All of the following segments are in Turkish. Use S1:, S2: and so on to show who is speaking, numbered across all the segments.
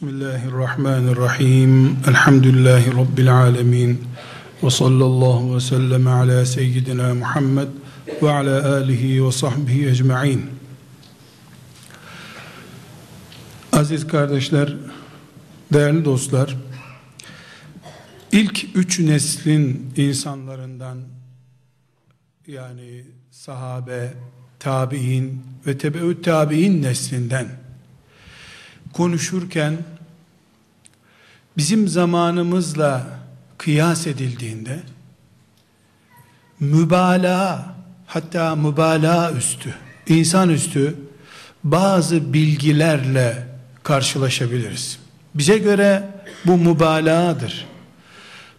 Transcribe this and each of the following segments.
S1: Bismillahirrahmanirrahim. Elhamdülillahi Rabbil alemin. Ve sallallahu ve sellem ala seyyidina Muhammed ve ala alihi ve sahbihi ecma'in. Aziz kardeşler, değerli dostlar, ilk üç neslin insanlarından yani sahabe, tabi'in ve tebeüt tabi'in neslinden konuşurken bizim zamanımızla kıyas edildiğinde mübalağa hatta mübalağa üstü insan üstü bazı bilgilerle karşılaşabiliriz. Bize göre bu mübalağadır.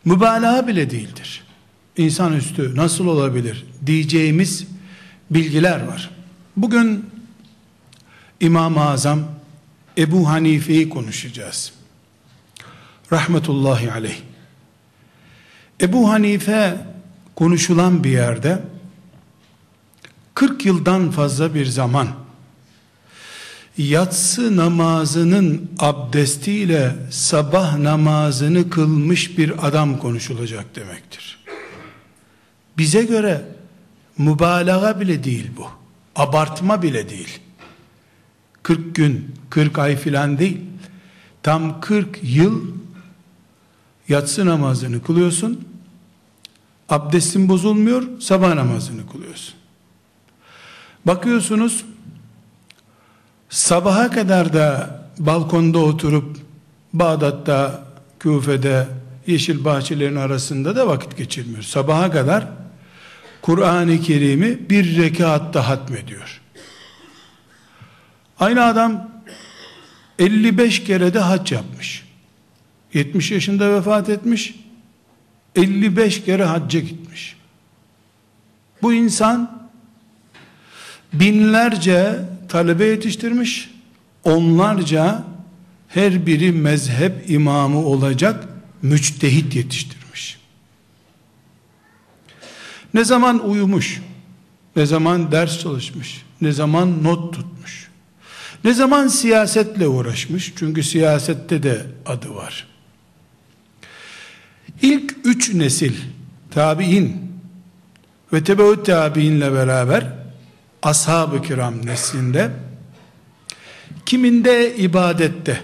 S1: Mübalağa bile değildir. İnsan üstü nasıl olabilir diyeceğimiz bilgiler var. Bugün İmam-ı Azam Ebu Hanife'yi konuşacağız. Rahmetullahi aleyh. Ebu Hanife konuşulan bir yerde 40 yıldan fazla bir zaman yatsı namazının abdestiyle sabah namazını kılmış bir adam konuşulacak demektir. Bize göre mübalağa bile değil bu. Abartma bile değil. 40 gün, 40 ay filan değil. Tam 40 yıl yatsı namazını kılıyorsun. Abdestin bozulmuyor, sabah namazını kılıyorsun. Bakıyorsunuz sabaha kadar da balkonda oturup Bağdat'ta, Küfe'de, yeşil bahçelerin arasında da vakit geçirmiyor. Sabaha kadar Kur'an-ı Kerim'i bir rekatta hatmediyor. Aynı adam 55 kere de hac yapmış. 70 yaşında vefat etmiş. 55 kere hacca gitmiş. Bu insan binlerce talebe yetiştirmiş. Onlarca her biri mezhep imamı olacak müçtehit yetiştirmiş. Ne zaman uyumuş, ne zaman ders çalışmış, ne zaman not tutmuş, ne zaman siyasetle uğraşmış, çünkü siyasette de adı var. İlk üç nesil tabi'in ve tebeut tabi'inle beraber ashab-ı kiram neslinde kiminde ibadette,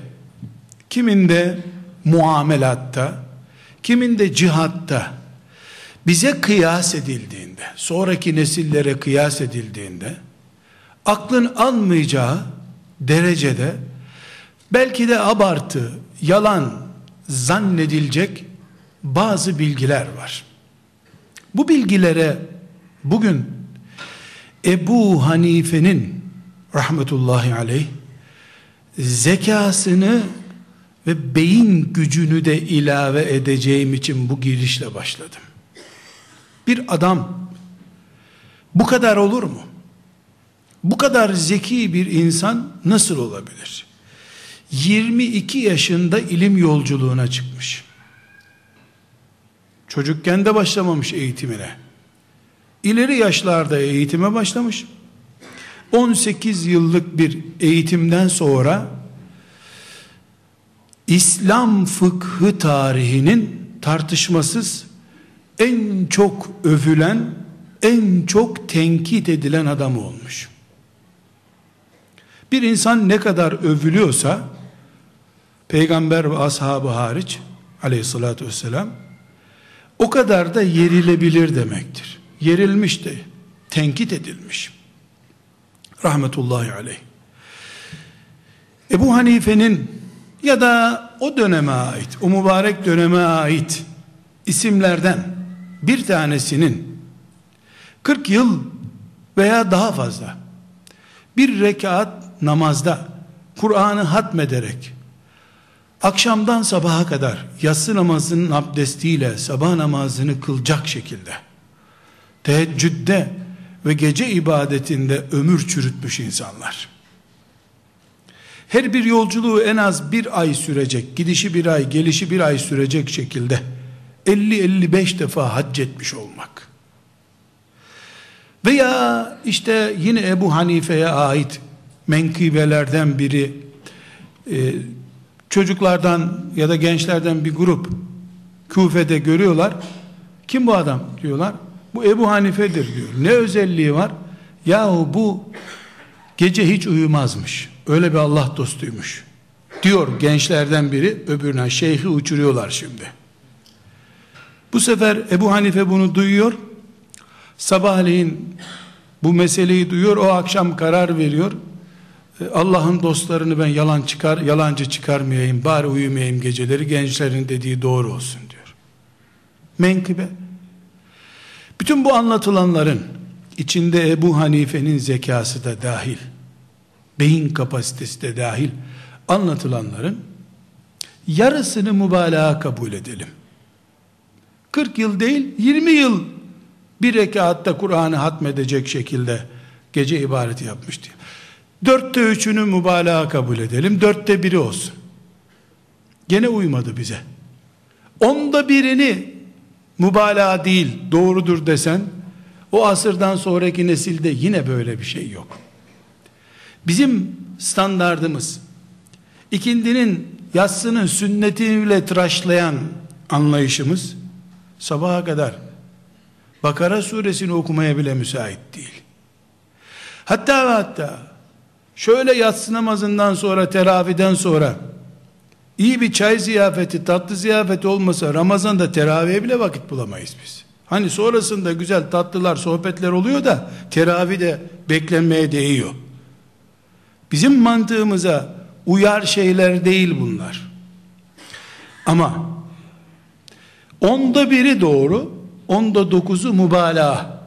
S1: kiminde muamelatta, kiminde cihatta bize kıyas edildiğinde, sonraki nesillere kıyas edildiğinde aklın almayacağı derecede belki de abartı, yalan zannedilecek bazı bilgiler var. Bu bilgilere bugün Ebu Hanife'nin rahmetullahi aleyh zekasını ve beyin gücünü de ilave edeceğim için bu girişle başladım. Bir adam bu kadar olur mu? Bu kadar zeki bir insan nasıl olabilir? 22 yaşında ilim yolculuğuna çıkmış. Çocukken de başlamamış eğitimine. İleri yaşlarda eğitime başlamış. 18 yıllık bir eğitimden sonra İslam fıkhı tarihinin tartışmasız en çok övülen, en çok tenkit edilen adam olmuş. Bir insan ne kadar övülüyorsa peygamber ve ashabı hariç aleyhissalatü vesselam o kadar da yerilebilir demektir. Yerilmiş de tenkit edilmiş. Rahmetullahi aleyh. Ebu Hanife'nin ya da o döneme ait, o mübarek döneme ait isimlerden bir tanesinin 40 yıl veya daha fazla bir rekat namazda Kur'an'ı hatmederek akşamdan sabaha kadar yatsı namazının abdestiyle sabah namazını kılacak şekilde teheccüde ve gece ibadetinde ömür çürütmüş insanlar. Her bir yolculuğu en az bir ay sürecek, gidişi bir ay, gelişi bir ay sürecek şekilde 50-55 defa hac etmiş olmak. Veya işte yine Ebu Hanife'ye ait menkıbelerden biri e, çocuklardan ya da gençlerden bir grup Kufe'de görüyorlar. Kim bu adam diyorlar. Bu Ebu Hanife'dir diyor. Ne özelliği var? Yahu bu gece hiç uyumazmış. Öyle bir Allah dostuymuş. Diyor gençlerden biri öbürüne şeyhi uçuruyorlar şimdi. Bu sefer Ebu Hanife bunu duyuyor. Sabahleyin bu meseleyi duyuyor. O akşam karar veriyor. E, Allah'ın dostlarını ben yalan çıkar, yalancı çıkarmayayım, bari uyumayayım geceleri, gençlerin dediği doğru olsun diyor. Menkıbe. Bütün bu anlatılanların içinde Ebu Hanife'nin zekası da dahil, beyin kapasitesi de dahil anlatılanların yarısını mübalağa kabul edelim. 40 yıl değil 20 yıl bir rekatta Kur'an'ı hatmedecek şekilde gece ibadeti yapmış diye. Dörtte üçünü mübalağa kabul edelim. Dörtte biri olsun. Gene uymadı bize. Onda birini mübalağa değil doğrudur desen o asırdan sonraki nesilde yine böyle bir şey yok. Bizim standardımız ikindinin yatsının sünnetiyle tıraşlayan anlayışımız sabaha kadar Bakara suresini okumaya bile müsait değil. Hatta ve hatta şöyle yatsı namazından sonra teraviden sonra iyi bir çay ziyafeti tatlı ziyafeti olmasa Ramazan'da teraviye bile vakit bulamayız biz. Hani sonrasında güzel tatlılar sohbetler oluyor da teravih de beklenmeye değiyor. Bizim mantığımıza uyar şeyler değil bunlar. Ama onda biri doğru, onda dokuzu mübalağa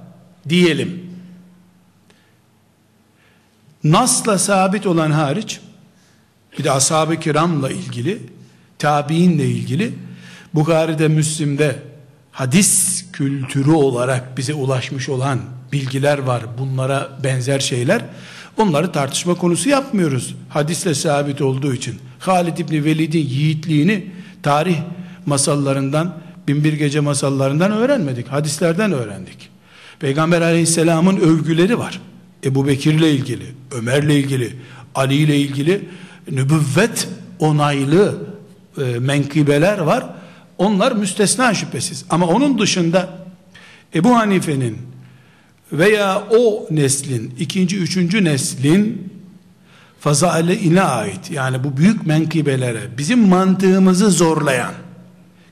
S1: diyelim. Nas'la sabit olan hariç bir de ashab-ı kiramla ilgili tabiinle ilgili Bukhari'de Müslim'de hadis kültürü olarak bize ulaşmış olan bilgiler var. Bunlara benzer şeyler. Onları tartışma konusu yapmıyoruz hadisle sabit olduğu için. Halid İbni Velid'in yiğitliğini tarih masallarından binbir gece masallarından öğrenmedik hadislerden öğrendik. Peygamber aleyhisselamın övgüleri var Ebu Bekir'le ilgili, Ömer'le ilgili, Ali ile ilgili nübüvvet onaylı e, menkıbeler var. Onlar müstesna şüphesiz. Ama onun dışında Ebu Hanife'nin veya o neslin, ikinci, üçüncü neslin fazailine ait yani bu büyük menkıbelere bizim mantığımızı zorlayan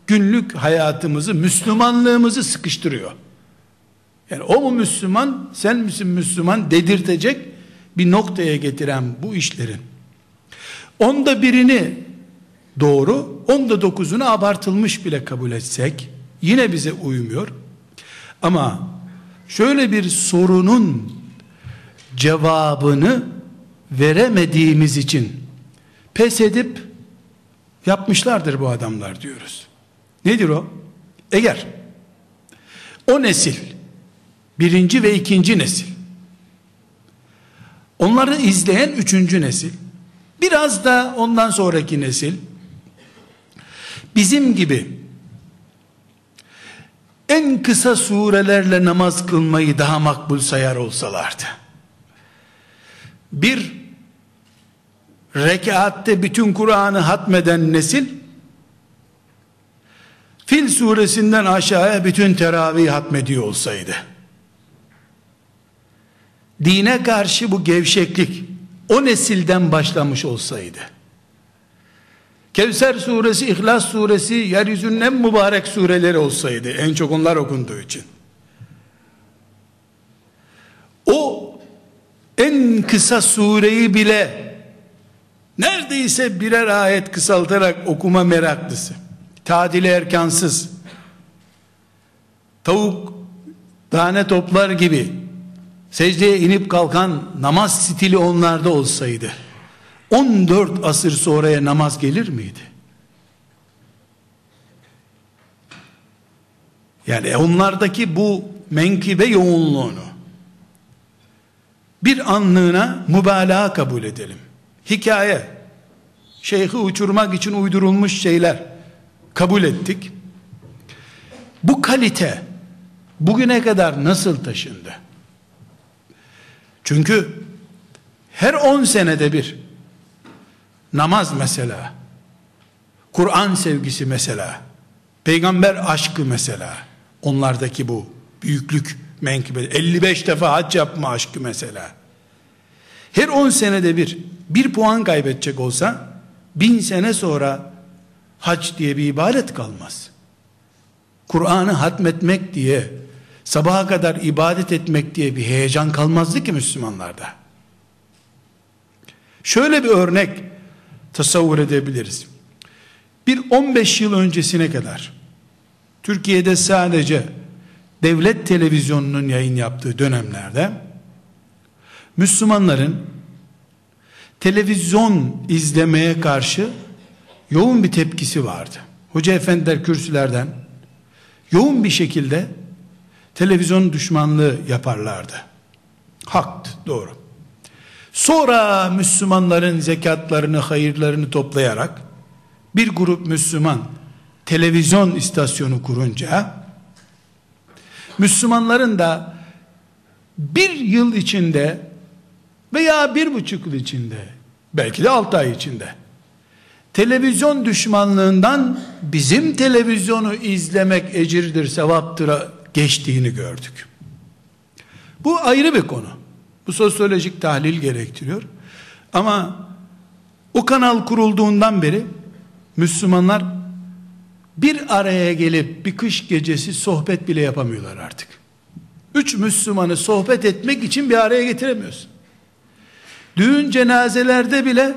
S1: günlük hayatımızı, Müslümanlığımızı sıkıştırıyor. Yani o mu Müslüman, sen misin Müslüman dedirtecek bir noktaya getiren bu işlerin. Onda birini doğru, onda dokuzunu abartılmış bile kabul etsek, yine bize uymuyor. Ama şöyle bir sorunun cevabını veremediğimiz için pes edip yapmışlardır bu adamlar diyoruz. Nedir o? Eğer o nesil birinci ve ikinci nesil. Onları izleyen üçüncü nesil. Biraz da ondan sonraki nesil. Bizim gibi en kısa surelerle namaz kılmayı daha makbul sayar olsalardı. Bir rekatte bütün Kur'an'ı hatmeden nesil Fil suresinden aşağıya bütün teravih hatmediyor olsaydı dine karşı bu gevşeklik o nesilden başlamış olsaydı. Kevser suresi, İhlas suresi yeryüzünün en mübarek sureleri olsaydı en çok onlar okunduğu için. O en kısa sureyi bile neredeyse birer ayet kısaltarak okuma meraklısı, tadili erkansız, tavuk tane toplar gibi secdeye inip kalkan namaz stili onlarda olsaydı 14 asır sonraya namaz gelir miydi? Yani onlardaki bu menkibe yoğunluğunu bir anlığına mübalağa kabul edelim. Hikaye, şeyhi uçurmak için uydurulmuş şeyler kabul ettik. Bu kalite bugüne kadar nasıl taşındı? Çünkü her on senede bir namaz mesela, Kur'an sevgisi mesela, peygamber aşkı mesela, onlardaki bu büyüklük menkıbe, 55 defa hac yapma aşkı mesela. Her 10 senede bir, bir puan kaybedecek olsa, bin sene sonra hac diye bir ibadet kalmaz. Kur'an'ı hatmetmek diye, sabaha kadar ibadet etmek diye bir heyecan kalmazdı ki Müslümanlarda. Şöyle bir örnek tasavvur edebiliriz. Bir 15 yıl öncesine kadar Türkiye'de sadece devlet televizyonunun yayın yaptığı dönemlerde Müslümanların televizyon izlemeye karşı yoğun bir tepkisi vardı. Hoca efendiler kürsülerden yoğun bir şekilde televizyon düşmanlığı yaparlardı. Haktı, doğru. Sonra Müslümanların zekatlarını, hayırlarını toplayarak bir grup Müslüman televizyon istasyonu kurunca Müslümanların da bir yıl içinde veya bir buçuk yıl içinde belki de altı ay içinde televizyon düşmanlığından bizim televizyonu izlemek ecirdir, sevaptır geçtiğini gördük. Bu ayrı bir konu. Bu sosyolojik tahlil gerektiriyor. Ama o kanal kurulduğundan beri Müslümanlar bir araya gelip bir kış gecesi sohbet bile yapamıyorlar artık. Üç Müslümanı sohbet etmek için bir araya getiremiyorsun. Düğün cenazelerde bile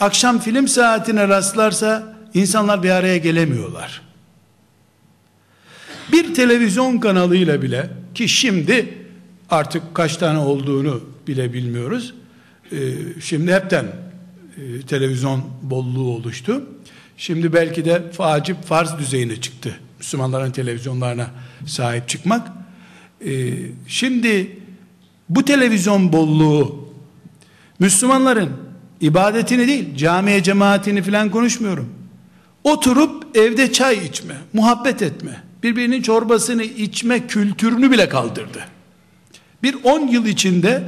S1: akşam film saatine rastlarsa insanlar bir araya gelemiyorlar. Bir televizyon kanalıyla bile ki şimdi artık kaç tane olduğunu bile bilmiyoruz. Ee, şimdi hepten e, televizyon bolluğu oluştu. Şimdi belki de facip farz düzeyine çıktı. Müslümanların televizyonlarına sahip çıkmak. Ee, şimdi bu televizyon bolluğu Müslümanların ibadetini değil, camiye cemaatini filan konuşmuyorum. Oturup evde çay içme, muhabbet etme, birbirinin çorbasını içme kültürünü bile kaldırdı. Bir on yıl içinde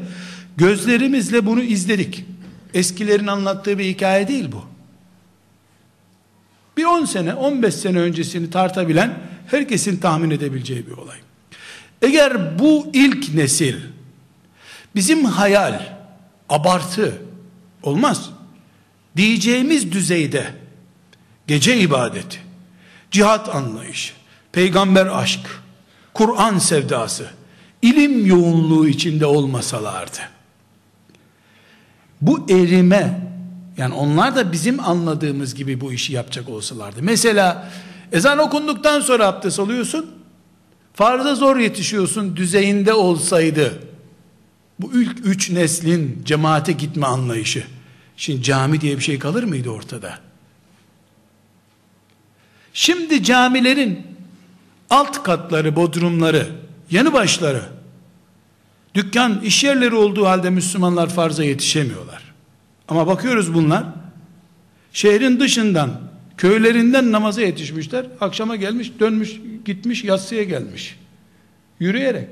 S1: gözlerimizle bunu izledik. Eskilerin anlattığı bir hikaye değil bu. Bir 10 sene, 15 sene öncesini tartabilen herkesin tahmin edebileceği bir olay. Eğer bu ilk nesil bizim hayal, abartı olmaz. Diyeceğimiz düzeyde gece ibadeti, cihat anlayışı, peygamber aşk, Kur'an sevdası, ilim yoğunluğu içinde olmasalardı. Bu erime yani onlar da bizim anladığımız gibi bu işi yapacak olsalardı. Mesela ezan okunduktan sonra abdest alıyorsun. Farza zor yetişiyorsun düzeyinde olsaydı. Bu ilk üç neslin cemaate gitme anlayışı. Şimdi cami diye bir şey kalır mıydı ortada? Şimdi camilerin alt katları, bodrumları, yanı başları, dükkan, iş yerleri olduğu halde Müslümanlar farza yetişemiyorlar. Ama bakıyoruz bunlar şehrin dışından köylerinden namaza yetişmişler. Akşama gelmiş, dönmüş, gitmiş, yatsıya gelmiş. Yürüyerek.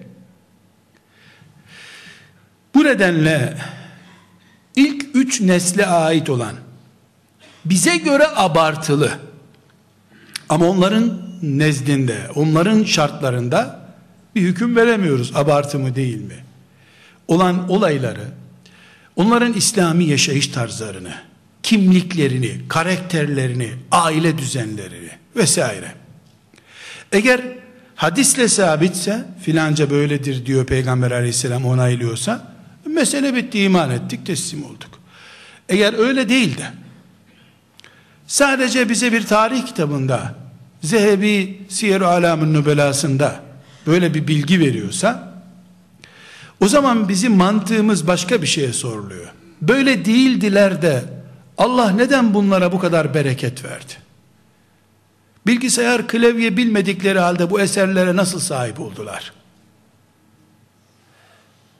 S1: Bu nedenle ilk üç nesle ait olan bize göre abartılı ama onların nezdinde, onların şartlarında bir hüküm veremiyoruz abartı mı değil mi? Olan olayları onların İslami yaşayış tarzlarını, kimliklerini, karakterlerini, aile düzenlerini vesaire. Eğer hadisle sabitse filanca böyledir diyor Peygamber aleyhisselam onaylıyorsa mesele bitti iman ettik teslim olduk. Eğer öyle değil de sadece bize bir tarih kitabında Zehebi Siyer-i Alam'ın Nübelası'nda böyle bir bilgi veriyorsa o zaman bizim mantığımız başka bir şeye soruluyor. Böyle değildiler de Allah neden bunlara bu kadar bereket verdi? Bilgisayar klavye bilmedikleri halde bu eserlere nasıl sahip oldular?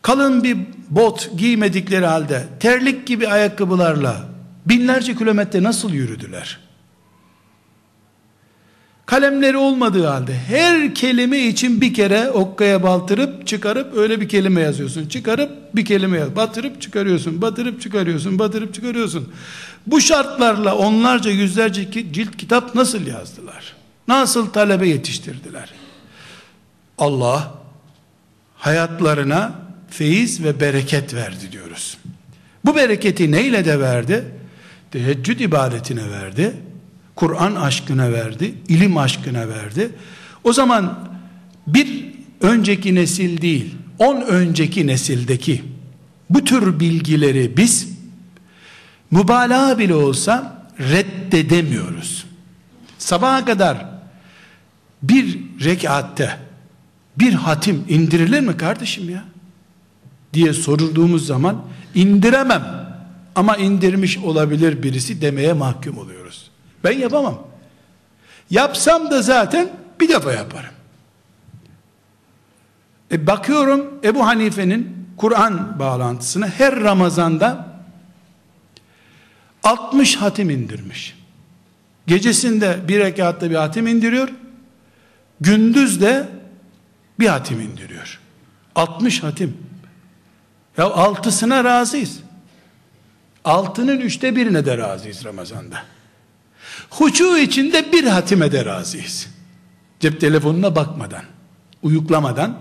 S1: Kalın bir bot giymedikleri halde terlik gibi ayakkabılarla binlerce kilometre nasıl yürüdüler? Kalemleri olmadığı halde her kelime için bir kere okkaya baltırıp çıkarıp öyle bir kelime yazıyorsun. Çıkarıp bir kelime yaz. Batırıp çıkarıyorsun. Batırıp çıkarıyorsun. Batırıp çıkarıyorsun. Bu şartlarla onlarca yüzlerce cilt kitap nasıl yazdılar? Nasıl talebe yetiştirdiler? Allah hayatlarına feyiz ve bereket verdi diyoruz. Bu bereketi neyle de verdi? Teheccüd ibadetine verdi. Kur'an aşkına verdi. ilim aşkına verdi. O zaman bir önceki nesil değil, on önceki nesildeki bu tür bilgileri biz mübalağa bile olsa reddedemiyoruz. Sabaha kadar bir rekatte bir hatim indirilir mi kardeşim ya? diye sorulduğumuz zaman indiremem ama indirmiş olabilir birisi demeye mahkum oluyoruz. Ben yapamam. Yapsam da zaten bir defa yaparım. E bakıyorum Ebu Hanife'nin Kur'an bağlantısına her Ramazan'da 60 hatim indirmiş. Gecesinde bir rekatta bir hatim indiriyor. Gündüz de bir hatim indiriyor. 60 hatim. Ya altısına razıyız. Altının üçte birine de razıyız Ramazan'da. Hucu içinde bir hatime de razıyız. Cep telefonuna bakmadan, uyuklamadan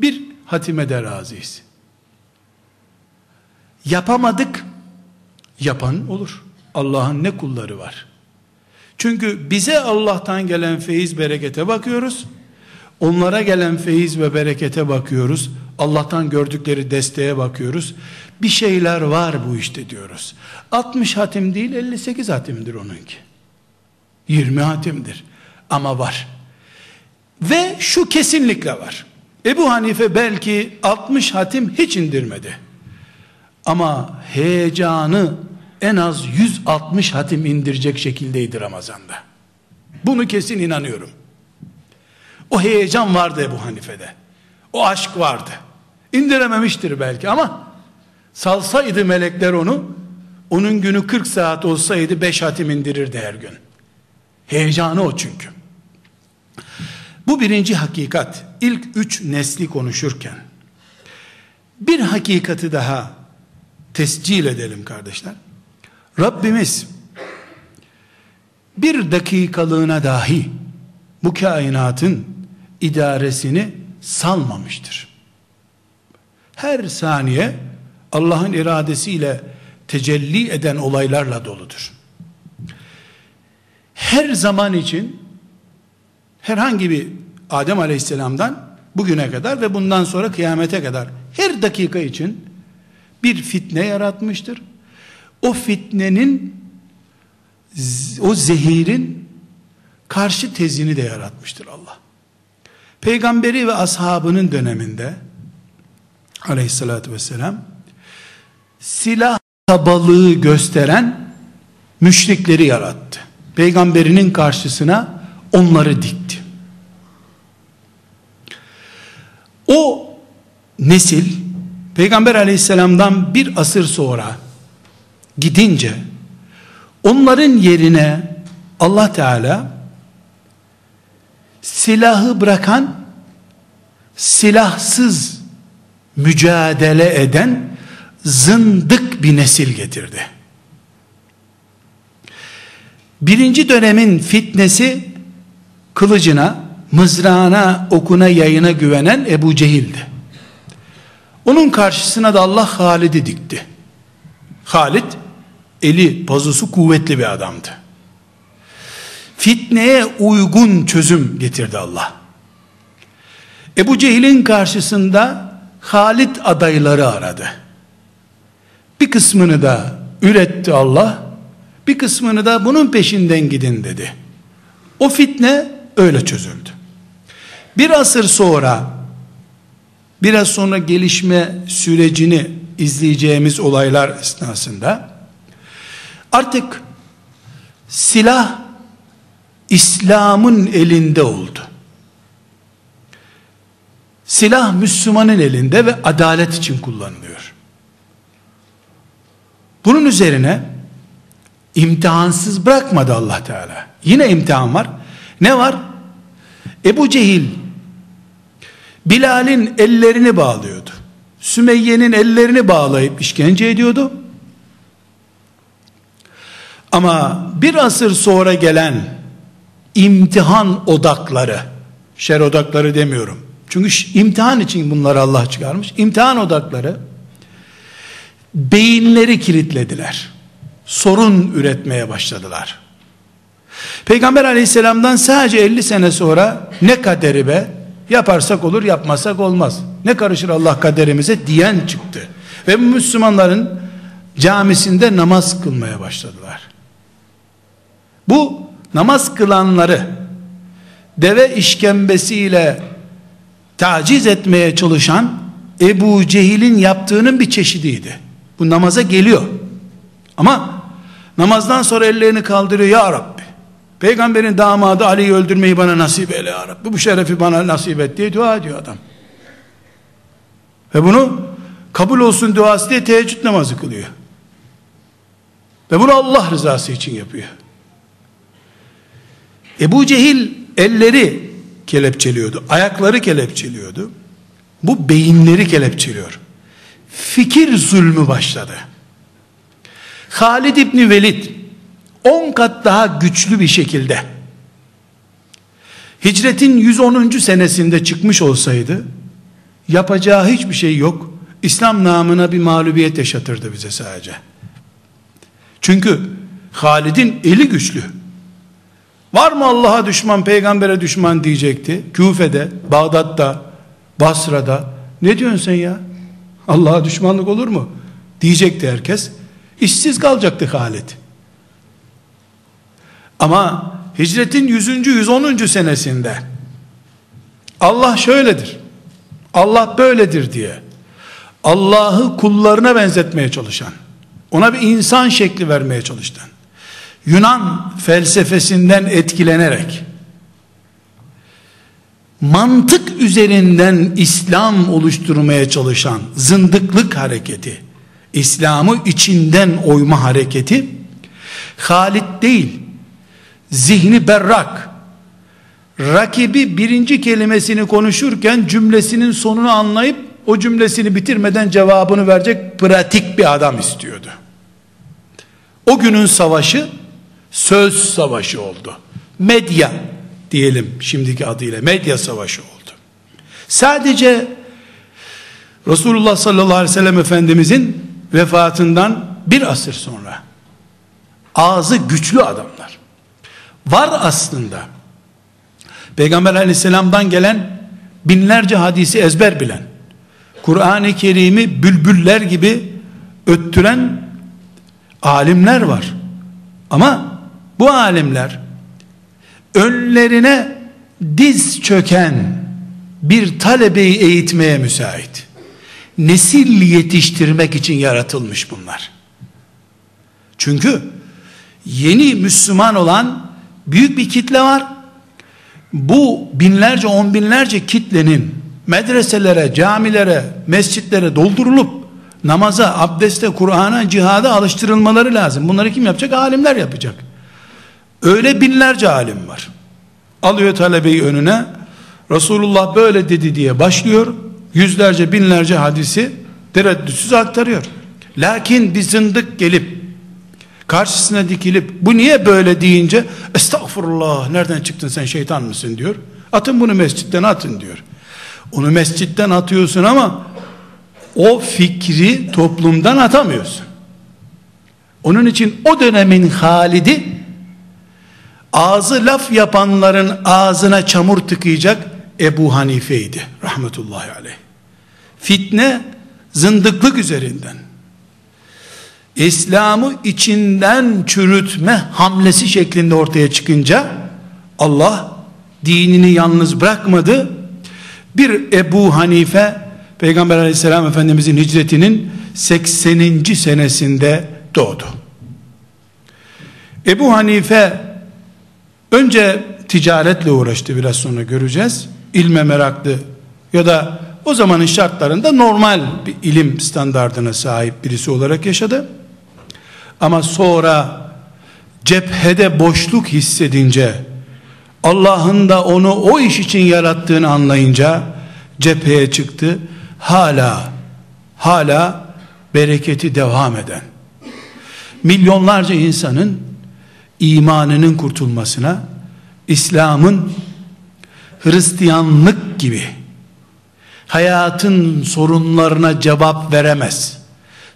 S1: bir hatime de razıyız. Yapamadık, yapan olur. Allah'ın ne kulları var. Çünkü bize Allah'tan gelen feyiz berekete bakıyoruz. Onlara gelen feyiz ve berekete bakıyoruz. Allah'tan gördükleri desteğe bakıyoruz. Bir şeyler var bu işte diyoruz. 60 hatim değil 58 hatimdir onunki. 20 hatimdir. Ama var. Ve şu kesinlikle var. Ebu Hanife belki 60 hatim hiç indirmedi. Ama heyecanı en az 160 hatim indirecek şekildeydi Ramazan'da. Bunu kesin inanıyorum. O heyecan vardı Ebu Hanife'de. O aşk vardı. İndirememiştir belki ama salsaydı melekler onu onun günü 40 saat olsaydı 5 hatim indirirdi her gün. Heyecanı o çünkü. Bu birinci hakikat. İlk üç nesli konuşurken bir hakikati daha tescil edelim kardeşler. Rabbimiz bir dakikalığına dahi bu kainatın idaresini salmamıştır. Her saniye Allah'ın iradesiyle tecelli eden olaylarla doludur. Her zaman için herhangi bir Adem Aleyhisselam'dan bugüne kadar ve bundan sonra kıyamete kadar her dakika için bir fitne yaratmıştır. O fitnenin o zehirin karşı tezini de yaratmıştır Allah. Peygamberi ve ashabının döneminde aleyhissalatü vesselam silah kabalığı gösteren müşrikleri yarattı. Peygamberinin karşısına onları dikti. O nesil Peygamber aleyhisselamdan bir asır sonra gidince onların yerine Allah Teala silahı bırakan silahsız mücadele eden zındık bir nesil getirdi. Birinci dönemin fitnesi kılıcına, mızrağına, okuna, yayına güvenen Ebu Cehil'di. Onun karşısına da Allah Halid'i dikti. Halid eli, pazusu kuvvetli bir adamdı. Fitneye uygun çözüm getirdi Allah. Ebu Cehil'in karşısında Halid adayları aradı. Bir kısmını da üretti Allah, bir kısmını da bunun peşinden gidin dedi. O fitne öyle çözüldü. Bir asır sonra, biraz sonra gelişme sürecini izleyeceğimiz olaylar esnasında, artık silah İslam'ın elinde oldu. Silah Müslümanın elinde ve adalet için kullanılıyor. Bunun üzerine imtihansız bırakmadı Allah Teala. Yine imtihan var. Ne var? Ebu Cehil Bilal'in ellerini bağlıyordu. Sümeyye'nin ellerini bağlayıp işkence ediyordu. Ama bir asır sonra gelen imtihan odakları, şer odakları demiyorum. Çünkü imtihan için bunları Allah çıkarmış. İmtihan odakları beyinleri kilitlediler. Sorun üretmeye başladılar. Peygamber aleyhisselamdan sadece 50 sene sonra ne kaderi be yaparsak olur yapmasak olmaz. Ne karışır Allah kaderimize diyen çıktı. Ve Müslümanların camisinde namaz kılmaya başladılar. Bu namaz kılanları deve işkembesiyle taciz etmeye çalışan Ebu Cehil'in yaptığının bir çeşidiydi. Bu namaza geliyor. Ama namazdan sonra ellerini kaldırıyor ya Rabbi. Peygamberin damadı Ali'yi öldürmeyi bana nasip eyle ya Rabbi. Bu şerefi bana nasip et diye dua ediyor adam. Ve bunu kabul olsun duası diye teheccüd namazı kılıyor. Ve bunu Allah rızası için yapıyor. Ebu Cehil elleri kelepçeliyordu. Ayakları kelepçeliyordu. Bu beyinleri kelepçeliyor. Fikir zulmü başladı. Halid İbni Velid 10 kat daha güçlü bir şekilde hicretin 110. senesinde çıkmış olsaydı yapacağı hiçbir şey yok. İslam namına bir mağlubiyet yaşatırdı bize sadece. Çünkü Halid'in eli güçlü. Var mı Allah'a düşman, peygambere düşman diyecekti. Küfe'de, Bağdat'ta, Basra'da. Ne diyorsun sen ya? Allah'a düşmanlık olur mu? Diyecekti herkes. İşsiz kalacaktı Halid. Ama hicretin 100. 110. senesinde Allah şöyledir. Allah böyledir diye Allah'ı kullarına benzetmeye çalışan, ona bir insan şekli vermeye çalışan, Yunan felsefesinden etkilenerek mantık üzerinden İslam oluşturmaya çalışan zındıklık hareketi, İslam'ı içinden oyma hareketi Halit değil, zihni berrak, rakibi birinci kelimesini konuşurken cümlesinin sonunu anlayıp o cümlesini bitirmeden cevabını verecek pratik bir adam istiyordu. O günün savaşı söz savaşı oldu. Medya diyelim şimdiki adıyla medya savaşı oldu. Sadece Resulullah sallallahu aleyhi ve sellem Efendimizin vefatından bir asır sonra ağzı güçlü adamlar var aslında. Peygamber aleyhisselamdan gelen binlerce hadisi ezber bilen Kur'an-ı Kerim'i bülbüller gibi öttüren alimler var. Ama bu alimler önlerine diz çöken bir talebeyi eğitmeye müsait. Nesil yetiştirmek için yaratılmış bunlar. Çünkü yeni Müslüman olan büyük bir kitle var. Bu binlerce on binlerce kitlenin medreselere, camilere, mescitlere doldurulup namaza, abdeste, Kur'an'a, cihada alıştırılmaları lazım. Bunları kim yapacak? Alimler yapacak. Öyle binlerce alim var. Alıyor talebeyi önüne. Resulullah böyle dedi diye başlıyor. Yüzlerce binlerce hadisi tereddütsüz aktarıyor. Lakin bir zındık gelip karşısına dikilip bu niye böyle deyince estağfurullah nereden çıktın sen şeytan mısın diyor. Atın bunu mescitten atın diyor. Onu mescitten atıyorsun ama o fikri toplumdan atamıyorsun. Onun için o dönemin Halid'i ağzı laf yapanların ağzına çamur tıkayacak Ebu Hanife'ydi rahmetullahi aleyh. Fitne zındıklık üzerinden. İslam'ı içinden çürütme hamlesi şeklinde ortaya çıkınca Allah dinini yalnız bırakmadı. Bir Ebu Hanife Peygamber aleyhisselam efendimizin hicretinin 80. senesinde doğdu. Ebu Hanife önce ticaretle uğraştı biraz sonra göreceğiz. İlme meraklı ya da o zamanın şartlarında normal bir ilim standardına sahip birisi olarak yaşadı. Ama sonra cephede boşluk hissedince Allah'ın da onu o iş için yarattığını anlayınca cepheye çıktı. Hala hala bereketi devam eden milyonlarca insanın imanının kurtulmasına İslam'ın Hristiyanlık gibi hayatın sorunlarına cevap veremez.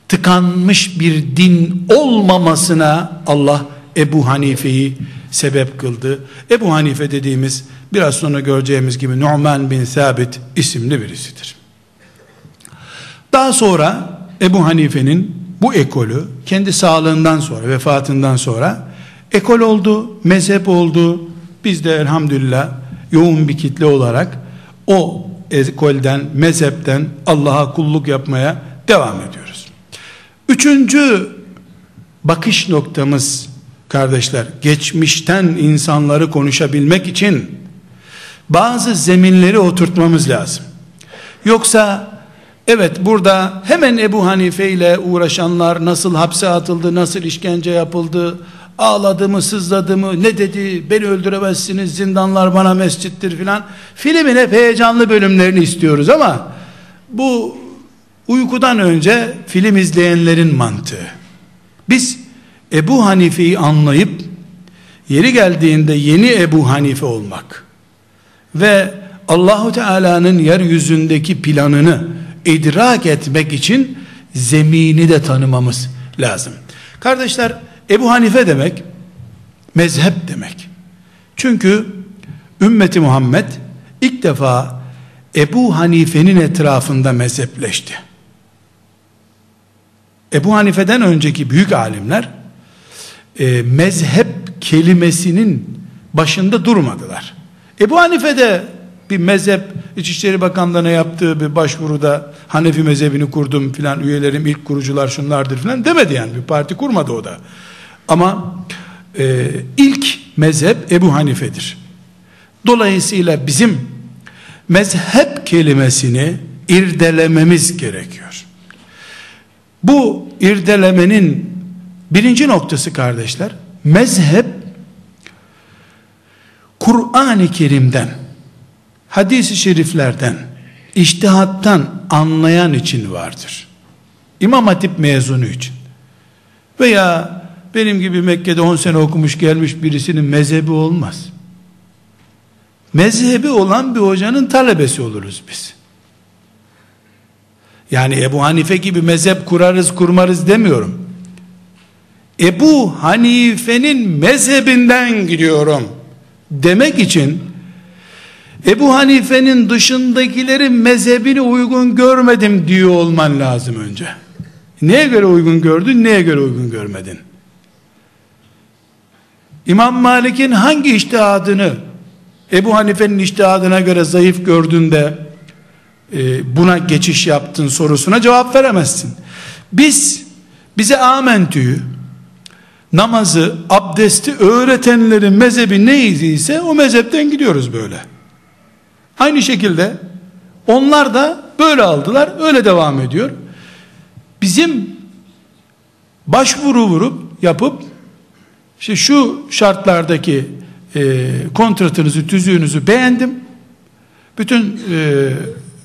S1: Tıkanmış bir din olmamasına Allah Ebu Hanife'yi sebep kıldı. Ebu Hanife dediğimiz biraz sonra göreceğimiz gibi Nu'man bin Sabit isimli birisidir. Daha sonra Ebu Hanife'nin bu ekolü kendi sağlığından sonra vefatından sonra ekol oldu, mezhep oldu. Biz de elhamdülillah yoğun bir kitle olarak o ekolden, mezhepten Allah'a kulluk yapmaya devam ediyoruz. Üçüncü bakış noktamız kardeşler, geçmişten insanları konuşabilmek için bazı zeminleri oturtmamız lazım. Yoksa evet burada hemen Ebu Hanife ile uğraşanlar nasıl hapse atıldı, nasıl işkence yapıldı, ağladı mı sızladı mı ne dedi beni öldüremezsiniz zindanlar bana mescittir filan filmin hep heyecanlı bölümlerini istiyoruz ama bu uykudan önce film izleyenlerin mantığı biz Ebu Hanife'yi anlayıp yeri geldiğinde yeni Ebu Hanife olmak ve Allahu Teala'nın yeryüzündeki planını idrak etmek için zemini de tanımamız lazım. Kardeşler Ebu Hanife demek mezhep demek. Çünkü ümmeti Muhammed ilk defa Ebu Hanife'nin etrafında mezhepleşti. Ebu Hanife'den önceki büyük alimler e, mezhep kelimesinin başında durmadılar. Ebu Hanife de bir mezhep İçişleri Bakanlığı'na yaptığı bir başvuruda Hanefi mezhebini kurdum filan üyelerim ilk kurucular şunlardır filan demedi yani bir parti kurmadı o da. Ama e, ilk mezhep Ebu Hanife'dir. Dolayısıyla bizim mezhep kelimesini irdelememiz gerekiyor. Bu irdelemenin birinci noktası kardeşler, mezhep Kur'an-ı Kerim'den, hadis-i şeriflerden, iştihattan anlayan için vardır. İmam Hatip mezunu için veya benim gibi Mekke'de 10 sene okumuş gelmiş birisinin mezhebi olmaz. Mezhebi olan bir hocanın talebesi oluruz biz. Yani Ebu Hanife gibi mezhep kurarız kurmarız demiyorum. Ebu Hanife'nin mezhebinden gidiyorum demek için Ebu Hanife'nin dışındakilerin mezhebini uygun görmedim diyor olman lazım önce. Neye göre uygun gördün, neye göre uygun görmedin? İmam Malik'in hangi iştihadını Ebu Hanife'nin iştihadına göre zayıf gördüğünde e, buna geçiş yaptın sorusuna cevap veremezsin. Biz bize amentüyü namazı, abdesti öğretenlerin mezhebi neyse o mezhepten gidiyoruz böyle. Aynı şekilde onlar da böyle aldılar, öyle devam ediyor. Bizim başvuru vurup yapıp işte şu şartlardaki e, kontratınızı, tüzüğünüzü beğendim. Bütün e,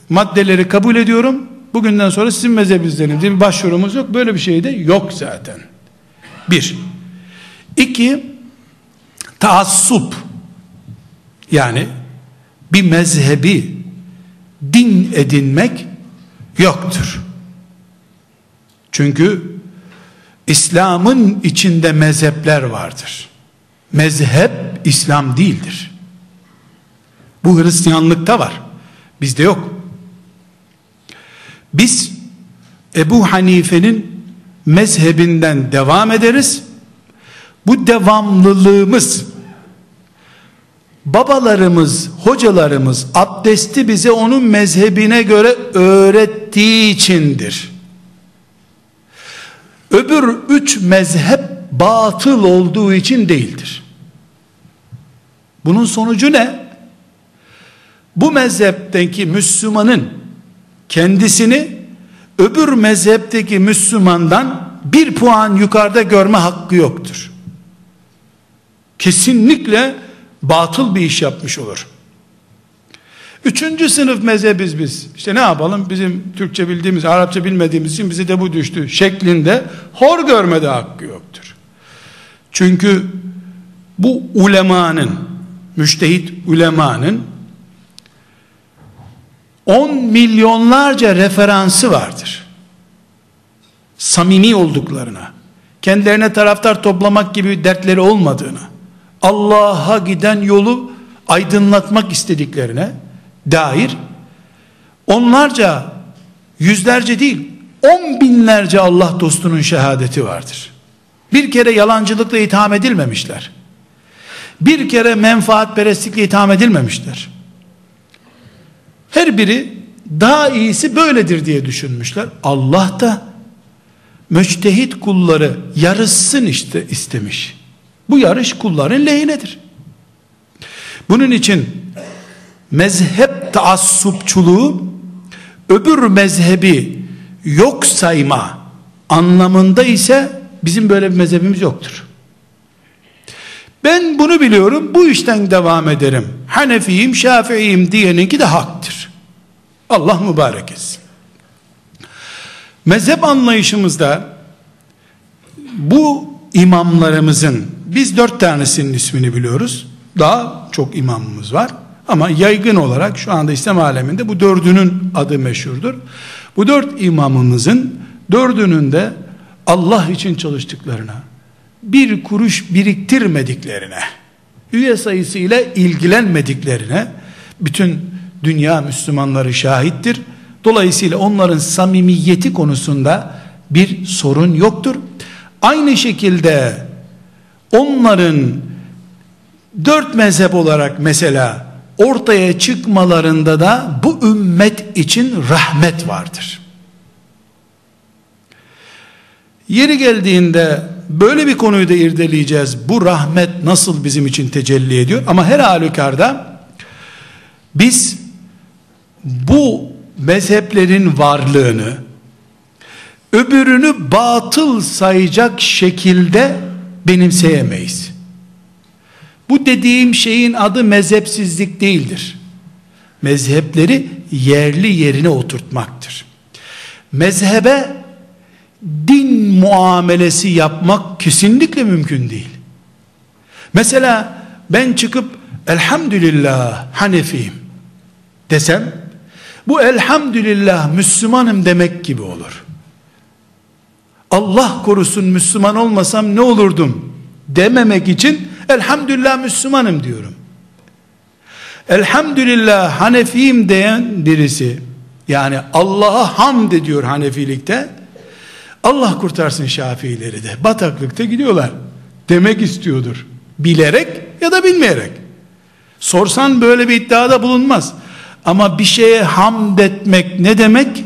S1: maddeleri kabul ediyorum. Bugünden sonra sizin mezhebinizdenim bir başvurumuz yok. Böyle bir şey de yok zaten. Bir. İki, taassup. Yani bir mezhebi din edinmek yoktur. Çünkü İslam'ın içinde mezhepler vardır. Mezhep İslam değildir. Bu Hristiyanlıkta var. Bizde yok. Biz Ebu Hanife'nin mezhebinden devam ederiz. Bu devamlılığımız babalarımız, hocalarımız abdesti bize onun mezhebine göre öğrettiği içindir. Öbür üç mezhep batıl olduğu için değildir. Bunun sonucu ne? Bu mezhepteki Müslümanın kendisini öbür mezhepteki Müslümandan bir puan yukarıda görme hakkı yoktur. Kesinlikle batıl bir iş yapmış olur. Üçüncü sınıf mezhebiz biz. İşte ne yapalım? Bizim Türkçe bildiğimiz, Arapça bilmediğimiz için bize de bu düştü şeklinde hor görmede hakkı yoktur. Çünkü bu ulemanın, müştehit ulemanın 10 milyonlarca referansı vardır. Samimi olduklarına, kendilerine taraftar toplamak gibi dertleri olmadığını, Allah'a giden yolu aydınlatmak istediklerine dair onlarca, yüzlerce değil, on binlerce Allah dostunun şehadeti vardır. Bir kere yalancılıkla itham edilmemişler. Bir kere menfaatperestlikle itham edilmemişler. Her biri daha iyisi böyledir diye düşünmüşler. Allah da müçtehit kulları yarışsın işte istemiş. Bu yarış kulların lehinedir. Bunun için mezhep taassupçuluğu öbür mezhebi yok sayma anlamında ise bizim böyle bir mezhebimiz yoktur. Ben bunu biliyorum, bu işten devam ederim. Hanefiyim, Şafiiyim diyeninki de haktır. Allah mübarek etsin. Mezhep anlayışımızda bu imamlarımızın biz dört tanesinin ismini biliyoruz. Daha çok imamımız var. Ama yaygın olarak şu anda İslam aleminde bu dördünün adı meşhurdur. Bu dört imamımızın dördünün de Allah için çalıştıklarına, bir kuruş biriktirmediklerine, üye sayısı ile ilgilenmediklerine bütün dünya Müslümanları şahittir. Dolayısıyla onların samimiyeti konusunda bir sorun yoktur. Aynı şekilde onların dört mezhep olarak mesela ortaya çıkmalarında da bu ümmet için rahmet vardır. Yeri geldiğinde böyle bir konuyu da irdeleyeceğiz. Bu rahmet nasıl bizim için tecelli ediyor? Ama her halükarda biz bu mezheplerin varlığını öbürünü batıl sayacak şekilde benimseyemeyiz. Bu dediğim şeyin adı mezhepsizlik değildir. Mezhepleri yerli yerine oturtmaktır. Mezhebe din muamelesi yapmak kesinlikle mümkün değil. Mesela ben çıkıp elhamdülillah Hanefiyim desem bu elhamdülillah Müslümanım demek gibi olur. Allah korusun Müslüman olmasam ne olurdum dememek için elhamdülillah Müslümanım diyorum. Elhamdülillah Hanefiyim diyen birisi yani Allah'a hamd ediyor Hanefilikte Allah kurtarsın Şafiileri de bataklıkta gidiyorlar demek istiyordur. Bilerek ya da bilmeyerek. Sorsan böyle bir iddiada bulunmaz. Ama bir şeye hamd etmek ne demek?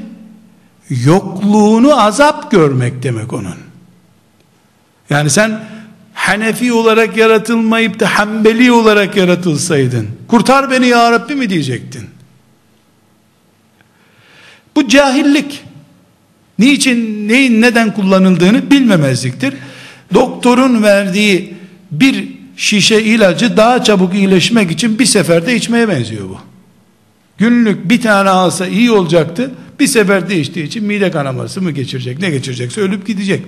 S1: Yokluğunu azap görmek demek onun. Yani sen Hanefi olarak yaratılmayıp da Hanbeli olarak yaratılsaydın, kurtar beni ya Rabbi mi diyecektin? Bu cahillik. Niçin, neyin neden kullanıldığını bilmemezliktir. Doktorun verdiği bir şişe ilacı daha çabuk iyileşmek için bir seferde içmeye benziyor bu. Günlük bir tane alsa iyi olacaktı. Bir sefer değiştiği için mide kanaması mı geçirecek ne geçirecekse ölüp gidecek.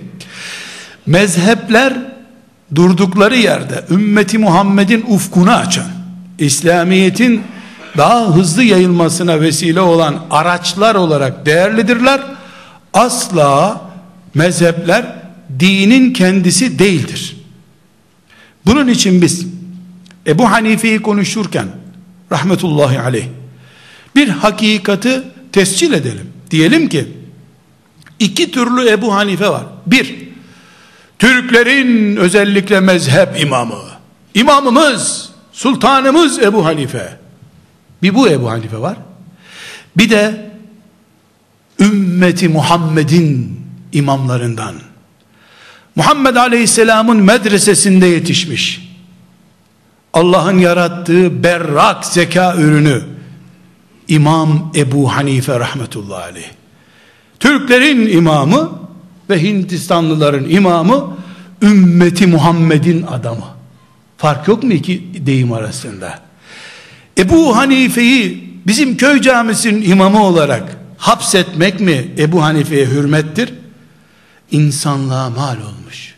S1: Mezhepler durdukları yerde ümmeti Muhammed'in ufkunu açan, İslamiyet'in daha hızlı yayılmasına vesile olan araçlar olarak değerlidirler. Asla mezhepler dinin kendisi değildir. Bunun için biz Ebu Hanife'yi konuşurken rahmetullahi aleyh bir hakikati tescil edelim. Diyelim ki İki türlü Ebu Hanife var. Bir, Türklerin özellikle mezhep imamı. İmamımız, sultanımız Ebu Hanife. Bir bu Ebu Hanife var. Bir de ümmeti Muhammed'in imamlarından. Muhammed Aleyhisselam'ın medresesinde yetişmiş. Allah'ın yarattığı berrak zeka ürünü İmam Ebu Hanife rahmetullahi aleyh. Türklerin imamı ve Hindistanlıların imamı ümmeti Muhammed'in adamı. Fark yok mu iki deyim arasında? Ebu Hanife'yi bizim köy camisinin imamı olarak hapsetmek mi Ebu Hanife'ye hürmettir? İnsanlığa mal olmuş.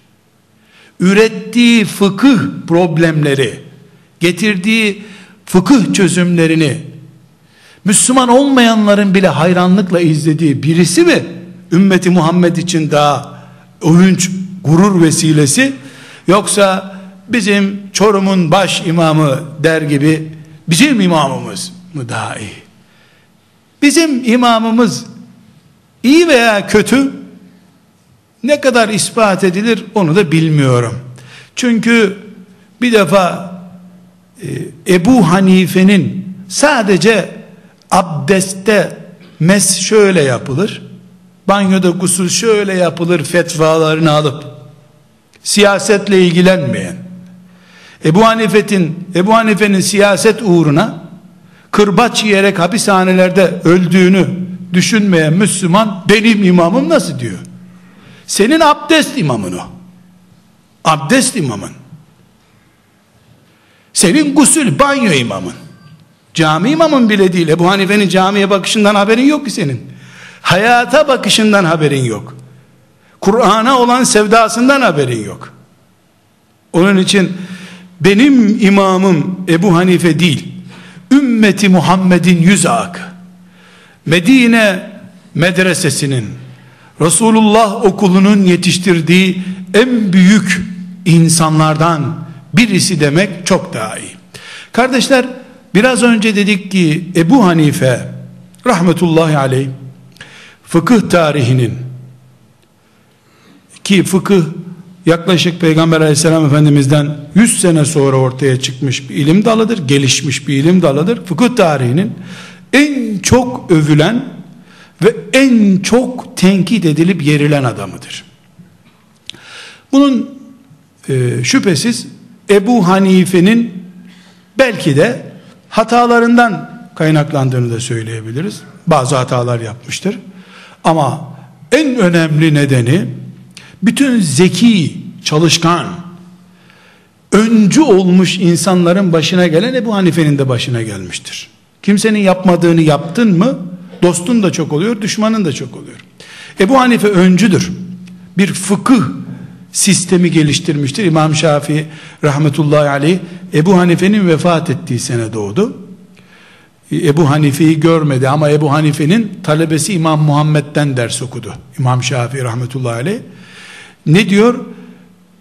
S1: Ürettiği fıkıh problemleri, getirdiği fıkıh çözümlerini Müslüman olmayanların bile hayranlıkla izlediği birisi mi ümmeti Muhammed için daha övünç, gurur vesilesi yoksa bizim Çorum'un baş imamı der gibi bizim imamımız mı daha iyi? Bizim imamımız iyi veya kötü ne kadar ispat edilir onu da bilmiyorum. Çünkü bir defa e, Ebu Hanife'nin sadece abdestte mes şöyle yapılır banyoda gusül şöyle yapılır fetvalarını alıp siyasetle ilgilenmeyen Ebu Hanife'nin Ebu Hanife'nin siyaset uğruna kırbaç yiyerek hapishanelerde öldüğünü düşünmeyen Müslüman benim imamım nasıl diyor? Senin abdest imamın o. Abdest imamın. Senin gusül banyo imamın. Cami imamın bile değil. Ebu Hanife'nin camiye bakışından haberin yok ki senin. Hayata bakışından haberin yok. Kur'an'a olan sevdasından haberin yok. Onun için benim imamım Ebu Hanife değil. Ümmeti Muhammed'in yüz akı. Medine medresesinin Resulullah okulunun yetiştirdiği en büyük insanlardan birisi demek çok daha iyi. Kardeşler biraz önce dedik ki Ebu Hanife rahmetullahi aleyh fıkıh tarihinin ki fıkıh yaklaşık Peygamber aleyhisselam efendimizden 100 sene sonra ortaya çıkmış bir ilim dalıdır, gelişmiş bir ilim dalıdır. Fıkıh tarihinin en çok övülen ve en çok tenkit edilip yerilen adamıdır. Bunun e, şüphesiz Ebu Hanife'nin belki de hatalarından kaynaklandığını da söyleyebiliriz. Bazı hatalar yapmıştır. Ama en önemli nedeni bütün zeki, çalışkan, öncü olmuş insanların başına gelen Ebu Hanife'nin de başına gelmiştir. Kimsenin yapmadığını yaptın mı dostun da çok oluyor, düşmanın da çok oluyor. Ebu Hanife öncüdür. Bir fıkıh sistemi geliştirmiştir. İmam Şafii rahmetullahi aleyh Ebu Hanife'nin vefat ettiği sene doğdu. Ebu Hanife'yi görmedi ama Ebu Hanife'nin talebesi İmam Muhammed'den ders okudu. İmam Şafii rahmetullahi aleyh. Ne diyor?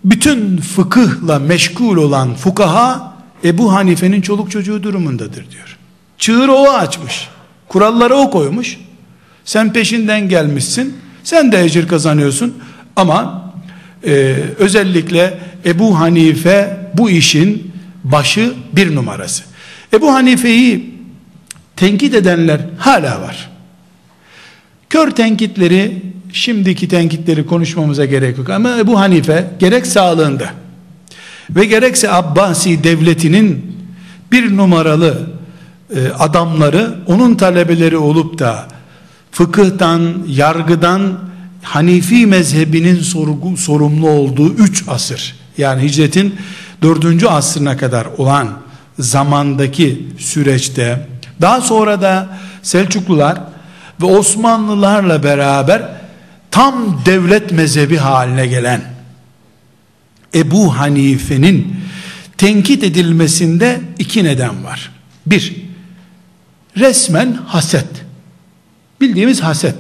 S1: Bütün fıkıhla meşgul olan fukaha Ebu Hanife'nin çoluk çocuğu durumundadır diyor. Çığır o açmış. Kuralları o koymuş. Sen peşinden gelmişsin. Sen de ecir kazanıyorsun. Ama e, özellikle Ebu Hanife bu işin başı bir numarası. Ebu Hanife'yi tenkit edenler hala var. Kör tenkitleri şimdiki tenkitleri konuşmamıza gerek yok ama Ebu Hanife gerek sağlığında ve gerekse Abbasi devletinin bir numaralı e, adamları onun talebeleri olup da fıkıhtan, yargıdan Hanifi mezhebinin sorgu, sorumlu olduğu üç asır yani hicretin dördüncü asrına kadar olan zamandaki süreçte daha sonra da Selçuklular ve Osmanlılarla beraber tam devlet mezhebi haline gelen Ebu Hanife'nin tenkit edilmesinde iki neden var. Bir, resmen haset. Bildiğimiz haset.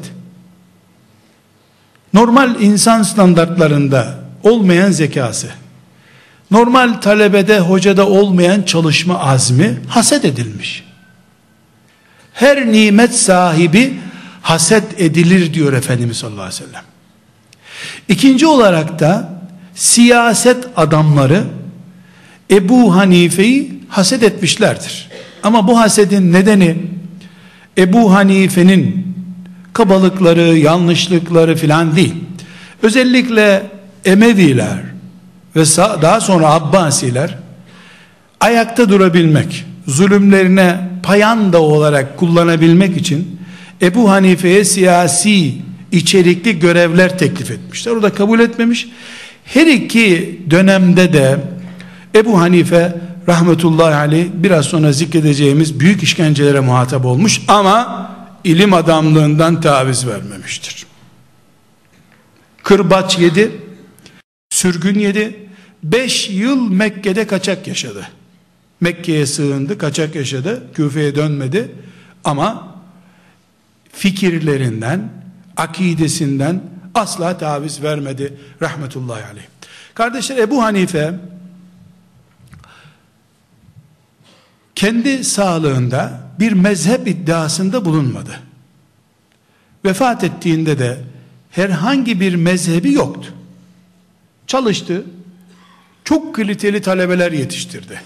S1: Normal insan standartlarında olmayan zekası, normal talebede, hocada olmayan çalışma azmi haset edilmiş her nimet sahibi haset edilir diyor Efendimiz sallallahu aleyhi ve sellem. İkinci olarak da siyaset adamları Ebu Hanife'yi haset etmişlerdir. Ama bu hasedin nedeni Ebu Hanife'nin kabalıkları, yanlışlıkları filan değil. Özellikle Emeviler ve daha sonra Abbasiler ayakta durabilmek, zulümlerine payanda olarak kullanabilmek için Ebu Hanife'ye siyasi içerikli görevler teklif etmişler. O da kabul etmemiş. Her iki dönemde de Ebu Hanife rahmetullahi aleyh biraz sonra zikredeceğimiz büyük işkencelere muhatap olmuş ama ilim adamlığından taviz vermemiştir. Kırbaç yedi, sürgün yedi, beş yıl Mekke'de kaçak yaşadı. Mekke'ye sığındı, kaçak yaşadı, Küfe'ye dönmedi ama fikirlerinden, akidesinden asla taviz vermedi rahmetullahi aleyh. Kardeşler Ebu Hanife kendi sağlığında bir mezhep iddiasında bulunmadı. Vefat ettiğinde de herhangi bir mezhebi yoktu. Çalıştı. Çok kaliteli talebeler yetiştirdi.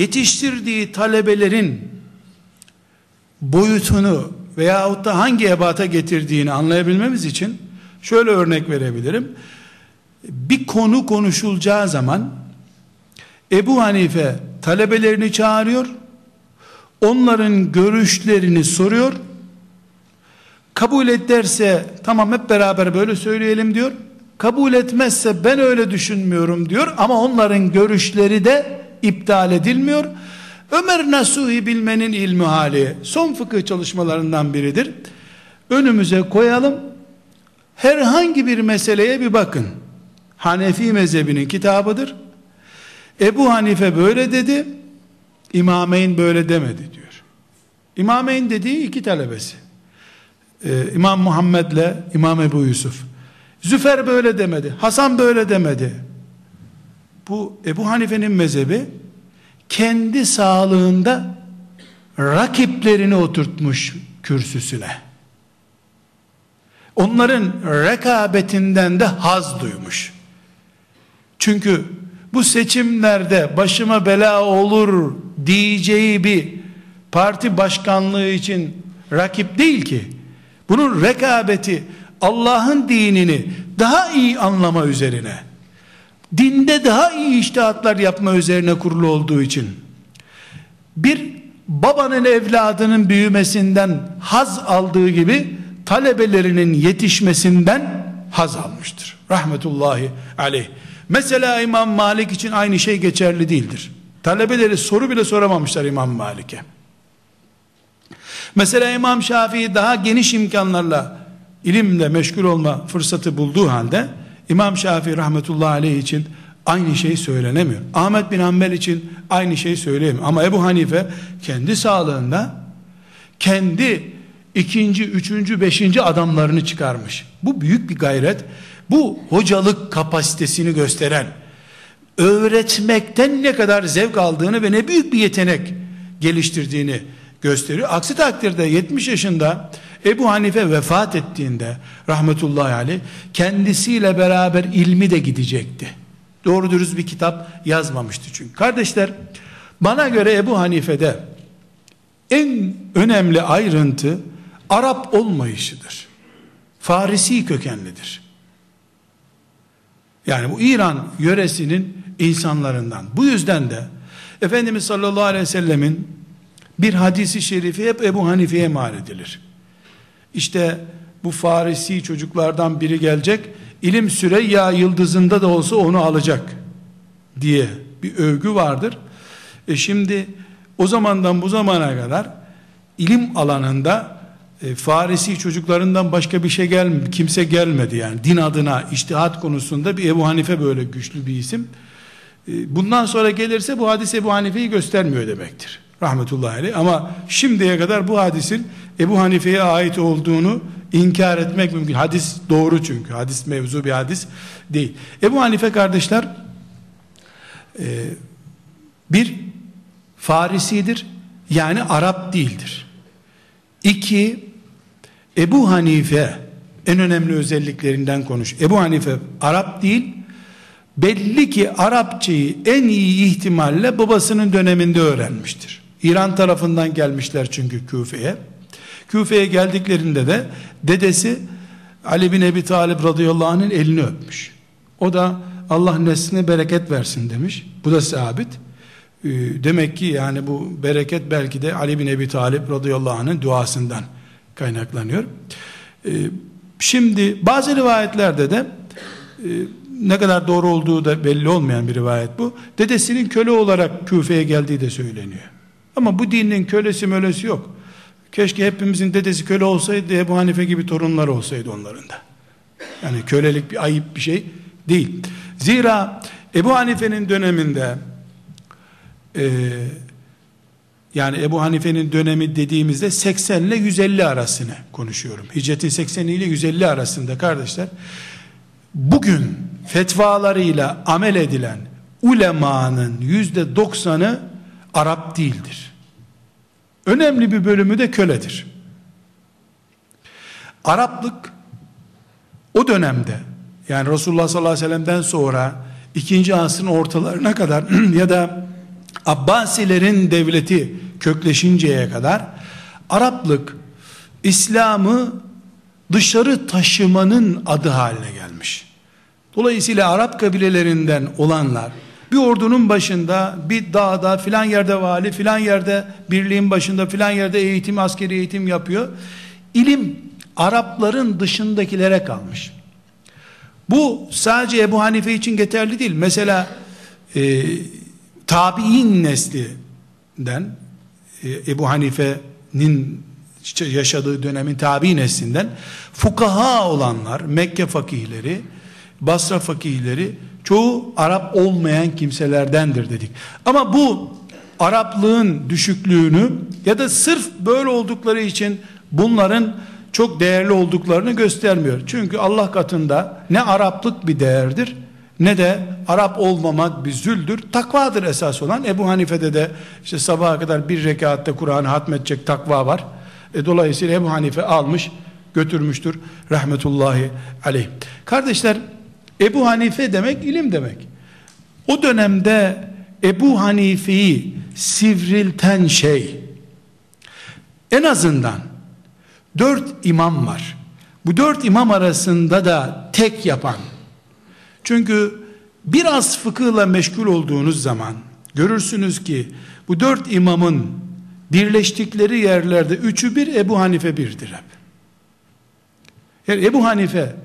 S1: Yetiştirdiği talebelerin boyutunu veyahut da hangi ebata getirdiğini anlayabilmemiz için şöyle örnek verebilirim. Bir konu konuşulacağı zaman Ebu Hanife talebelerini çağırıyor. Onların görüşlerini soruyor. Kabul ederse tamam hep beraber böyle söyleyelim diyor. Kabul etmezse ben öyle düşünmüyorum diyor ama onların görüşleri de iptal edilmiyor. Ömer Nasuhi bilmenin ilmi hali son fıkıh çalışmalarından biridir. Önümüze koyalım. Herhangi bir meseleye bir bakın. Hanefi mezhebinin kitabıdır. Ebu Hanife böyle dedi. İmameyn böyle demedi diyor. İmameyn dediği iki talebesi. Ee, İmam Muhammed'le İmam Ebu Yusuf. Züfer böyle demedi. Hasan böyle demedi. Bu Ebu Hanife'nin mezhebi kendi sağlığında rakiplerini oturtmuş kürsüsüne. Onların rekabetinden de haz duymuş. Çünkü bu seçimlerde başıma bela olur diyeceği bir parti başkanlığı için rakip değil ki. Bunun rekabeti Allah'ın dinini daha iyi anlama üzerine, dinde daha iyi iştihatlar yapma üzerine kurulu olduğu için, bir babanın evladının büyümesinden haz aldığı gibi, talebelerinin yetişmesinden haz almıştır. Rahmetullahi aleyh. Mesela İmam Malik için aynı şey geçerli değildir. Talebeleri soru bile soramamışlar İmam Malik'e. Mesela İmam Şafii daha geniş imkanlarla ilimle meşgul olma fırsatı bulduğu halde İmam Şafii rahmetullahi aleyh için aynı şey söylenemiyor. Ahmet bin Hanbel için aynı şey söyleyemiyor. Ama Ebu Hanife kendi sağlığında kendi ikinci, üçüncü, beşinci adamlarını çıkarmış. Bu büyük bir gayret. Bu hocalık kapasitesini gösteren, öğretmekten ne kadar zevk aldığını ve ne büyük bir yetenek geliştirdiğini gösteriyor. Aksi takdirde 70 yaşında Ebu Hanife vefat ettiğinde rahmetullahi aleyh kendisiyle beraber ilmi de gidecekti. Doğru dürüst bir kitap yazmamıştı çünkü. Kardeşler bana göre Ebu Hanife'de en önemli ayrıntı Arap olmayışıdır. Farisi kökenlidir. Yani bu İran yöresinin insanlarından. Bu yüzden de Efendimiz sallallahu aleyhi ve sellemin bir hadisi şerifi hep Ebu Hanife'ye mal edilir. İşte bu Farisi çocuklardan biri gelecek, ilim Süreyya yıldızında da olsa onu alacak diye bir övgü vardır. E şimdi o zamandan bu zamana kadar ilim alanında e, Farisi çocuklarından başka bir şey gelmedi. Kimse gelmedi yani. Din adına, iştihat konusunda bir Ebu Hanife böyle güçlü bir isim. E, bundan sonra gelirse bu hadis Ebu Hanife'yi göstermiyor demektir. Rahmetullahi aleyh. Ama şimdiye kadar bu hadisin Ebu Hanife'ye ait olduğunu inkar etmek mümkün. Hadis doğru çünkü. Hadis mevzu bir hadis değil. Ebu Hanife kardeşler e, bir Farisidir. Yani Arap değildir. İki Ebu Hanife en önemli özelliklerinden konuş. Ebu Hanife Arap değil, belli ki Arapçayı en iyi ihtimalle babasının döneminde öğrenmiştir. İran tarafından gelmişler çünkü Küfe'ye. Küfe'ye geldiklerinde de dedesi Ali bin Ebi Talib radıyallahu anh'ın elini öpmüş. O da Allah nesline bereket versin demiş. Bu da sabit. Ee, demek ki yani bu bereket belki de Ali bin Ebi Talib radıyallahu anh'ın duasından kaynaklanıyor. Ee, şimdi bazı rivayetlerde de e, ne kadar doğru olduğu da belli olmayan bir rivayet bu. Dedesinin köle olarak Küfe'ye geldiği de söyleniyor. Ama bu dinin kölesi mölesi yok. Keşke hepimizin dedesi köle olsaydı Ebu Hanife gibi torunlar olsaydı onların da. Yani kölelik bir ayıp bir şey değil. Zira Ebu Hanife'nin döneminde e, yani Ebu Hanife'nin dönemi dediğimizde 80 ile 150 arasını konuşuyorum. Hicretin 80 ile 150 arasında kardeşler bugün fetvalarıyla amel edilen ulemanın yüzde doksanı Arap değildir. Önemli bir bölümü de köledir. Araplık o dönemde yani Resulullah sallallahu aleyhi ve sellem'den sonra ikinci asrın ortalarına kadar ya da Abbasilerin devleti kökleşinceye kadar Araplık İslam'ı dışarı taşımanın adı haline gelmiş. Dolayısıyla Arap kabilelerinden olanlar bir ordunun başında bir dağda filan yerde vali filan yerde birliğin başında filan yerde eğitim askeri eğitim yapıyor. İlim Arapların dışındakilere kalmış. Bu sadece Ebu Hanife için yeterli değil. Mesela e, tabi'in neslinden e, Ebu Hanife'nin yaşadığı dönemin tabi neslinden fukaha olanlar, Mekke fakihleri, Basra fakihleri çoğu Arap olmayan kimselerdendir dedik. Ama bu Araplığın düşüklüğünü ya da sırf böyle oldukları için bunların çok değerli olduklarını göstermiyor. Çünkü Allah katında ne Araplık bir değerdir ne de Arap olmamak bir züldür. Takvadır esas olan. Ebu Hanife'de de işte sabaha kadar bir rekatta Kur'an'ı hatmedecek takva var. E, dolayısıyla Ebu Hanife almış götürmüştür rahmetullahi aleyh. Kardeşler Ebu Hanife demek ilim demek. O dönemde Ebu Hanife'yi sivrilten şey en azından dört imam var. Bu dört imam arasında da tek yapan çünkü biraz fıkıhla meşgul olduğunuz zaman görürsünüz ki bu dört imamın birleştikleri yerlerde üçü bir Ebu Hanife birdir hep. Yani Ebu Hanife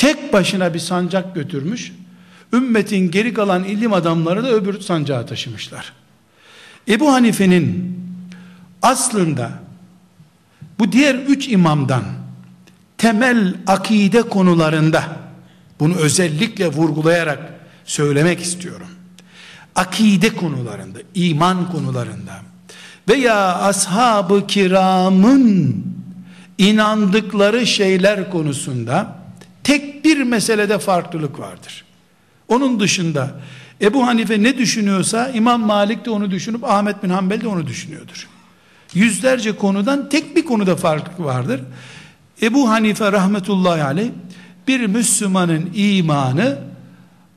S1: tek başına bir sancak götürmüş. Ümmetin geri kalan ilim adamları da öbür sancağı taşımışlar. Ebu Hanife'nin aslında bu diğer üç imamdan temel akide konularında bunu özellikle vurgulayarak söylemek istiyorum. Akide konularında, iman konularında veya ashab-ı kiramın inandıkları şeyler konusunda tek bir meselede farklılık vardır. Onun dışında Ebu Hanife ne düşünüyorsa İmam Malik de onu düşünüp Ahmet bin Hanbel de onu düşünüyordur. Yüzlerce konudan tek bir konuda farklılık vardır. Ebu Hanife rahmetullahi aleyh bir Müslümanın imanı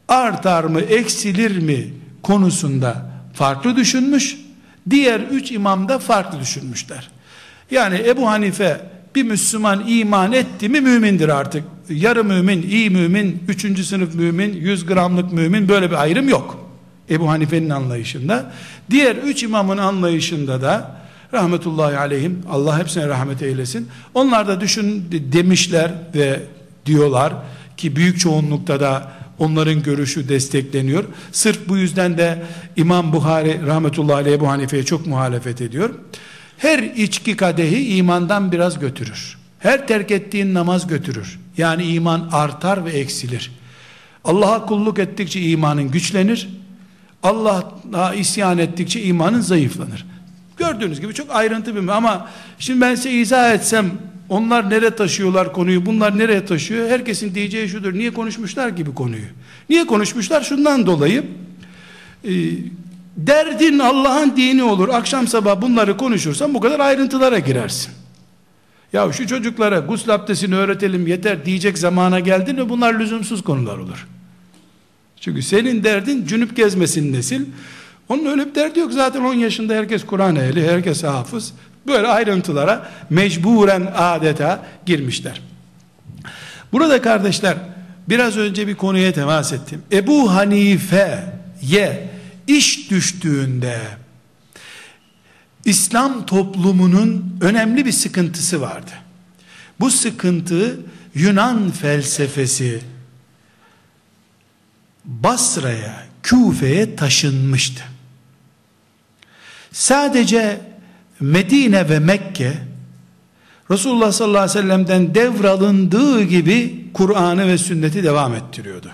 S1: artar mı eksilir mi konusunda farklı düşünmüş. Diğer üç imam da farklı düşünmüşler. Yani Ebu Hanife bir Müslüman iman etti mi mümindir artık. Yarı mümin, iyi mümin, üçüncü sınıf mümin, yüz gramlık mümin böyle bir ayrım yok. Ebu Hanife'nin anlayışında. Diğer üç imamın anlayışında da rahmetullahi aleyhim Allah hepsine rahmet eylesin. Onlar da düşün demişler ve diyorlar ki büyük çoğunlukta da onların görüşü destekleniyor. Sırf bu yüzden de İmam Buhari rahmetullahi aleyhi Ebu Hanife'ye çok muhalefet ediyor. Her içki kadehi imandan biraz götürür. Her terk ettiğin namaz götürür. Yani iman artar ve eksilir. Allah'a kulluk ettikçe imanın güçlenir. Allah'a isyan ettikçe imanın zayıflanır. Gördüğünüz gibi çok ayrıntı bir ama şimdi ben size izah etsem onlar nereye taşıyorlar konuyu bunlar nereye taşıyor herkesin diyeceği şudur niye konuşmuşlar gibi konuyu niye konuşmuşlar şundan dolayı e, derdin Allah'ın dini olur akşam sabah bunları konuşursan bu kadar ayrıntılara girersin Ya şu çocuklara gusül abdestini öğretelim yeter diyecek zamana geldin mi bunlar lüzumsuz konular olur. Çünkü senin derdin cünüp gezmesin nesil. Onun öyle bir derdi yok. Zaten 10 yaşında herkes Kur'an ehli, herkes hafız. Böyle ayrıntılara mecburen adeta girmişler. Burada kardeşler biraz önce bir konuya temas ettim. Ebu Hanife'ye iş düştüğünde İslam toplumunun önemli bir sıkıntısı vardı. Bu sıkıntı Yunan felsefesi Basra'ya, Küfe'ye taşınmıştı. Sadece Medine ve Mekke Resulullah sallallahu aleyhi ve sellem'den devralındığı gibi Kur'an'ı ve sünneti devam ettiriyordu.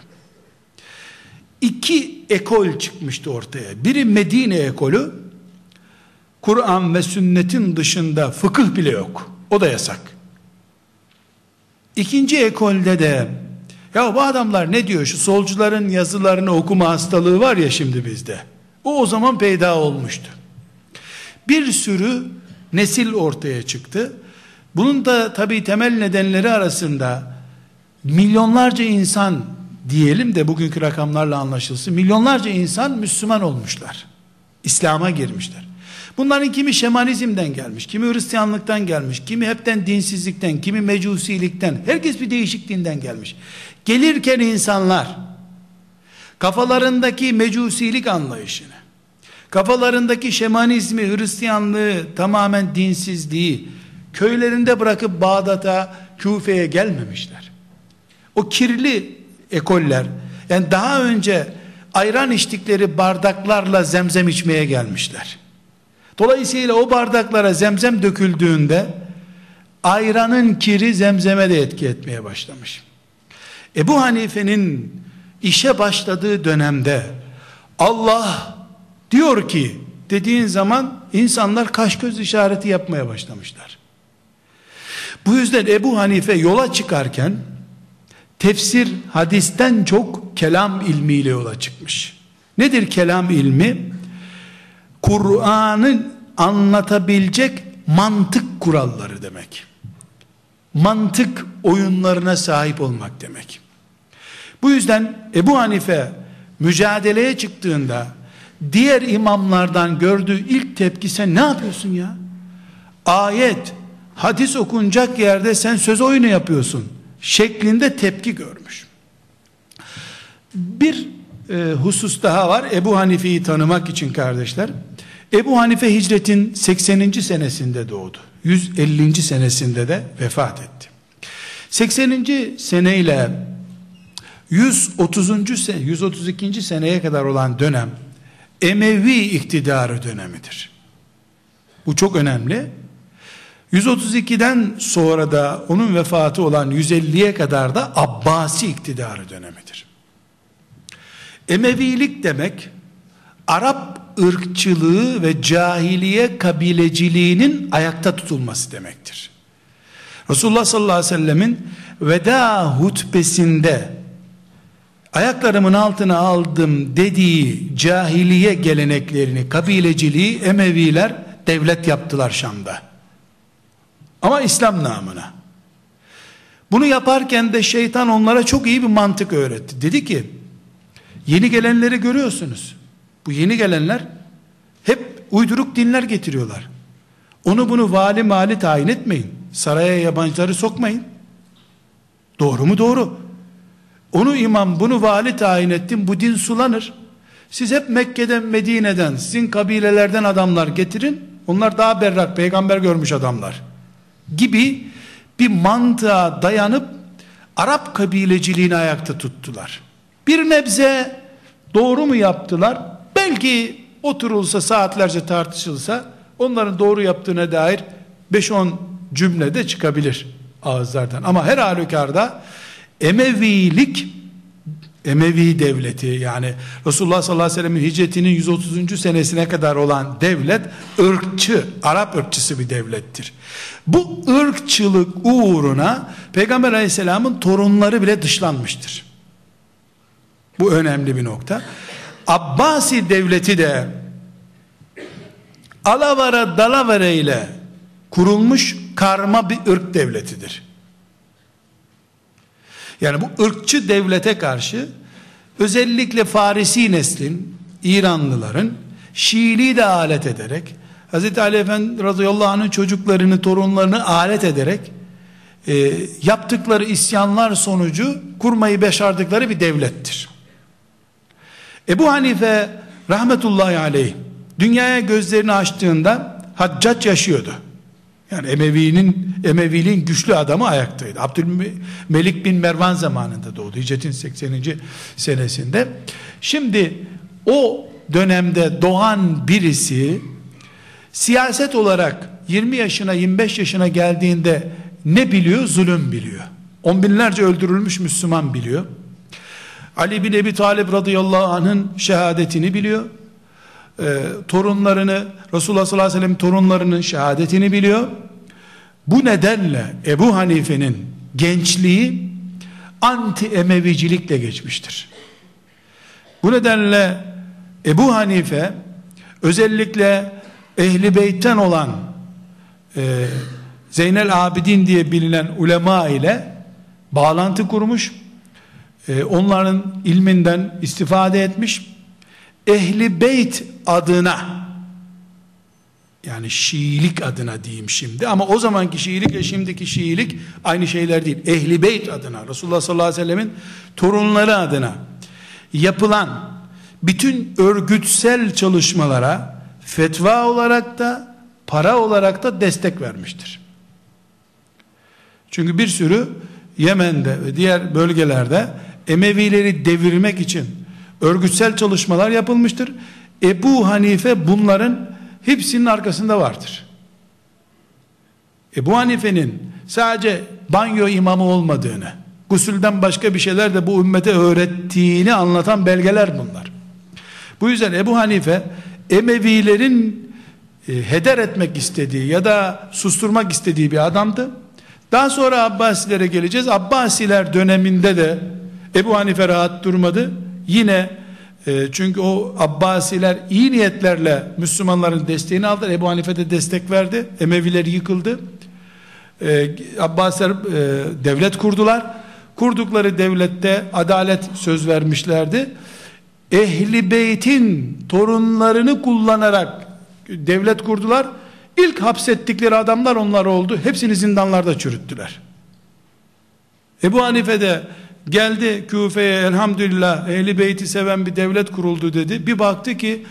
S1: İki ekol çıkmıştı ortaya. Biri Medine ekolü, Kur'an ve sünnetin dışında fıkıh bile yok. O da yasak. İkinci ekolde de ya bu adamlar ne diyor şu solcuların yazılarını okuma hastalığı var ya şimdi bizde. O o zaman peyda olmuştu. Bir sürü nesil ortaya çıktı. Bunun da tabi temel nedenleri arasında milyonlarca insan diyelim de bugünkü rakamlarla anlaşılsın. Milyonlarca insan Müslüman olmuşlar. İslam'a girmişler. Bunların kimi şemanizmden gelmiş, kimi Hristiyanlıktan gelmiş, kimi hepten dinsizlikten, kimi mecusilikten, herkes bir değişik dinden gelmiş. Gelirken insanlar kafalarındaki mecusilik anlayışını, kafalarındaki şemanizmi, Hristiyanlığı, tamamen dinsizliği köylerinde bırakıp Bağdat'a, Küfe'ye gelmemişler. O kirli ekoller, yani daha önce ayran içtikleri bardaklarla zemzem içmeye gelmişler. Dolayısıyla o bardaklara zemzem döküldüğünde ayranın kiri zemzeme de etki etmeye başlamış. Ebu Hanife'nin işe başladığı dönemde Allah diyor ki dediğin zaman insanlar kaş göz işareti yapmaya başlamışlar. Bu yüzden Ebu Hanife yola çıkarken tefsir hadisten çok kelam ilmiyle yola çıkmış. Nedir kelam ilmi? Kur'an'ı anlatabilecek mantık kuralları demek. Mantık oyunlarına sahip olmak demek. Bu yüzden Ebu Hanife mücadeleye çıktığında diğer imamlardan gördüğü ilk tepki sen ne yapıyorsun ya? Ayet, hadis okunacak yerde sen söz oyunu yapıyorsun şeklinde tepki görmüş. Bir e, husus daha var Ebu Hanife'yi tanımak için kardeşler. Ebu Hanife hicretin 80. senesinde doğdu. 150. senesinde de vefat etti. 80. seneyle 130. sene, 132. seneye kadar olan dönem Emevi iktidarı dönemidir. Bu çok önemli. 132'den sonra da onun vefatı olan 150'ye kadar da Abbasi iktidarı dönemidir. Emevilik demek Arap ırkçılığı ve cahiliye kabileciliğinin ayakta tutulması demektir. Resulullah sallallahu aleyhi ve sellemin veda hutbesinde ayaklarımın altına aldım dediği cahiliye geleneklerini, kabileciliği Emeviler devlet yaptılar Şam'da. Ama İslam namına. Bunu yaparken de şeytan onlara çok iyi bir mantık öğretti. Dedi ki, yeni gelenleri görüyorsunuz. Bu yeni gelenler hep uyduruk dinler getiriyorlar. Onu bunu vali mali tayin etmeyin. Saraya yabancıları sokmayın. Doğru mu? Doğru. Onu imam, bunu vali tayin ettim. Bu din sulanır. Siz hep Mekke'den, Medine'den, sizin kabilelerden adamlar getirin. Onlar daha berrak, peygamber görmüş adamlar. Gibi bir mantığa dayanıp Arap kabileciliğini ayakta tuttular. Bir nebze doğru mu yaptılar? Belki oturulsa saatlerce tartışılsa onların doğru yaptığına dair 5-10 cümlede çıkabilir ağızlardan. Ama her halükarda Emevilik Emevi devleti yani Resulullah sallallahu aleyhi ve sellem'in hicretinin 130. senesine kadar olan devlet ırkçı, Arap ırkçısı bir devlettir. Bu ırkçılık uğruna Peygamber aleyhisselamın torunları bile dışlanmıştır. Bu önemli bir nokta. Abbasi devleti de alavara dalavara ile kurulmuş karma bir ırk devletidir. Yani bu ırkçı devlete karşı özellikle Farisi neslin, İranlıların Şiiliği de alet ederek Hz. Ali Efendi radıyallahu anh'ın çocuklarını, torunlarını alet ederek e, yaptıkları isyanlar sonucu kurmayı başardıkları bir devlettir. Ebu Hanife rahmetullahi aleyh dünyaya gözlerini açtığında Haccac yaşıyordu. Yani Emevi'nin Emeviliğin güçlü adamı ayaktaydı. Abdülmelik bin Mervan zamanında doğdu. Hicretin 80. senesinde. Şimdi o dönemde doğan birisi siyaset olarak 20 yaşına 25 yaşına geldiğinde ne biliyor? Zulüm biliyor. On binlerce öldürülmüş Müslüman biliyor. Ali bin Ebi Talib radıyallahu anh'ın şehadetini biliyor. Ee, torunlarını Resulullah sallallahu aleyhi ve sellem torunlarının şehadetini biliyor. Bu nedenle Ebu Hanife'nin gençliği anti emevicilikle geçmiştir. Bu nedenle Ebu Hanife özellikle ehli beytten olan e, Zeynel Abidin diye bilinen ulema ile bağlantı kurmuş. E, onların ilminden istifade etmiş. Ehli beyt adına yani Şiilik adına diyeyim şimdi ama o zamanki Şiilikle şimdiki Şiilik aynı şeyler değil. Ehli beyt adına Resulullah sallallahu aleyhi ve sellemin torunları adına yapılan bütün örgütsel çalışmalara fetva olarak da para olarak da destek vermiştir. Çünkü bir sürü Yemen'de ve diğer bölgelerde Emevileri devirmek için örgütsel çalışmalar yapılmıştır. Ebu Hanife bunların hepsinin arkasında vardır. Ebu Hanife'nin sadece banyo imamı olmadığını, gusülden başka bir şeyler de bu ümmete öğrettiğini anlatan belgeler bunlar. Bu yüzden Ebu Hanife Emevilerin e, heder etmek istediği ya da susturmak istediği bir adamdı. Daha sonra Abbasilere geleceğiz. Abbasiler döneminde de Ebu Hanife rahat durmadı. Yine e, çünkü o Abbasiler iyi niyetlerle Müslümanların desteğini aldılar. Ebu Hanife de destek verdi. Emeviler yıkıldı. E, Abbasiler e, devlet kurdular. Kurdukları devlette adalet söz vermişlerdi. Ehli beytin torunlarını kullanarak devlet kurdular. İlk hapsettikleri adamlar onlar oldu. Hepsini zindanlarda çürüttüler. Ebu Hanife de geldi Küfe'ye elhamdülillah ehli beyti seven bir devlet kuruldu dedi. Bir baktı ki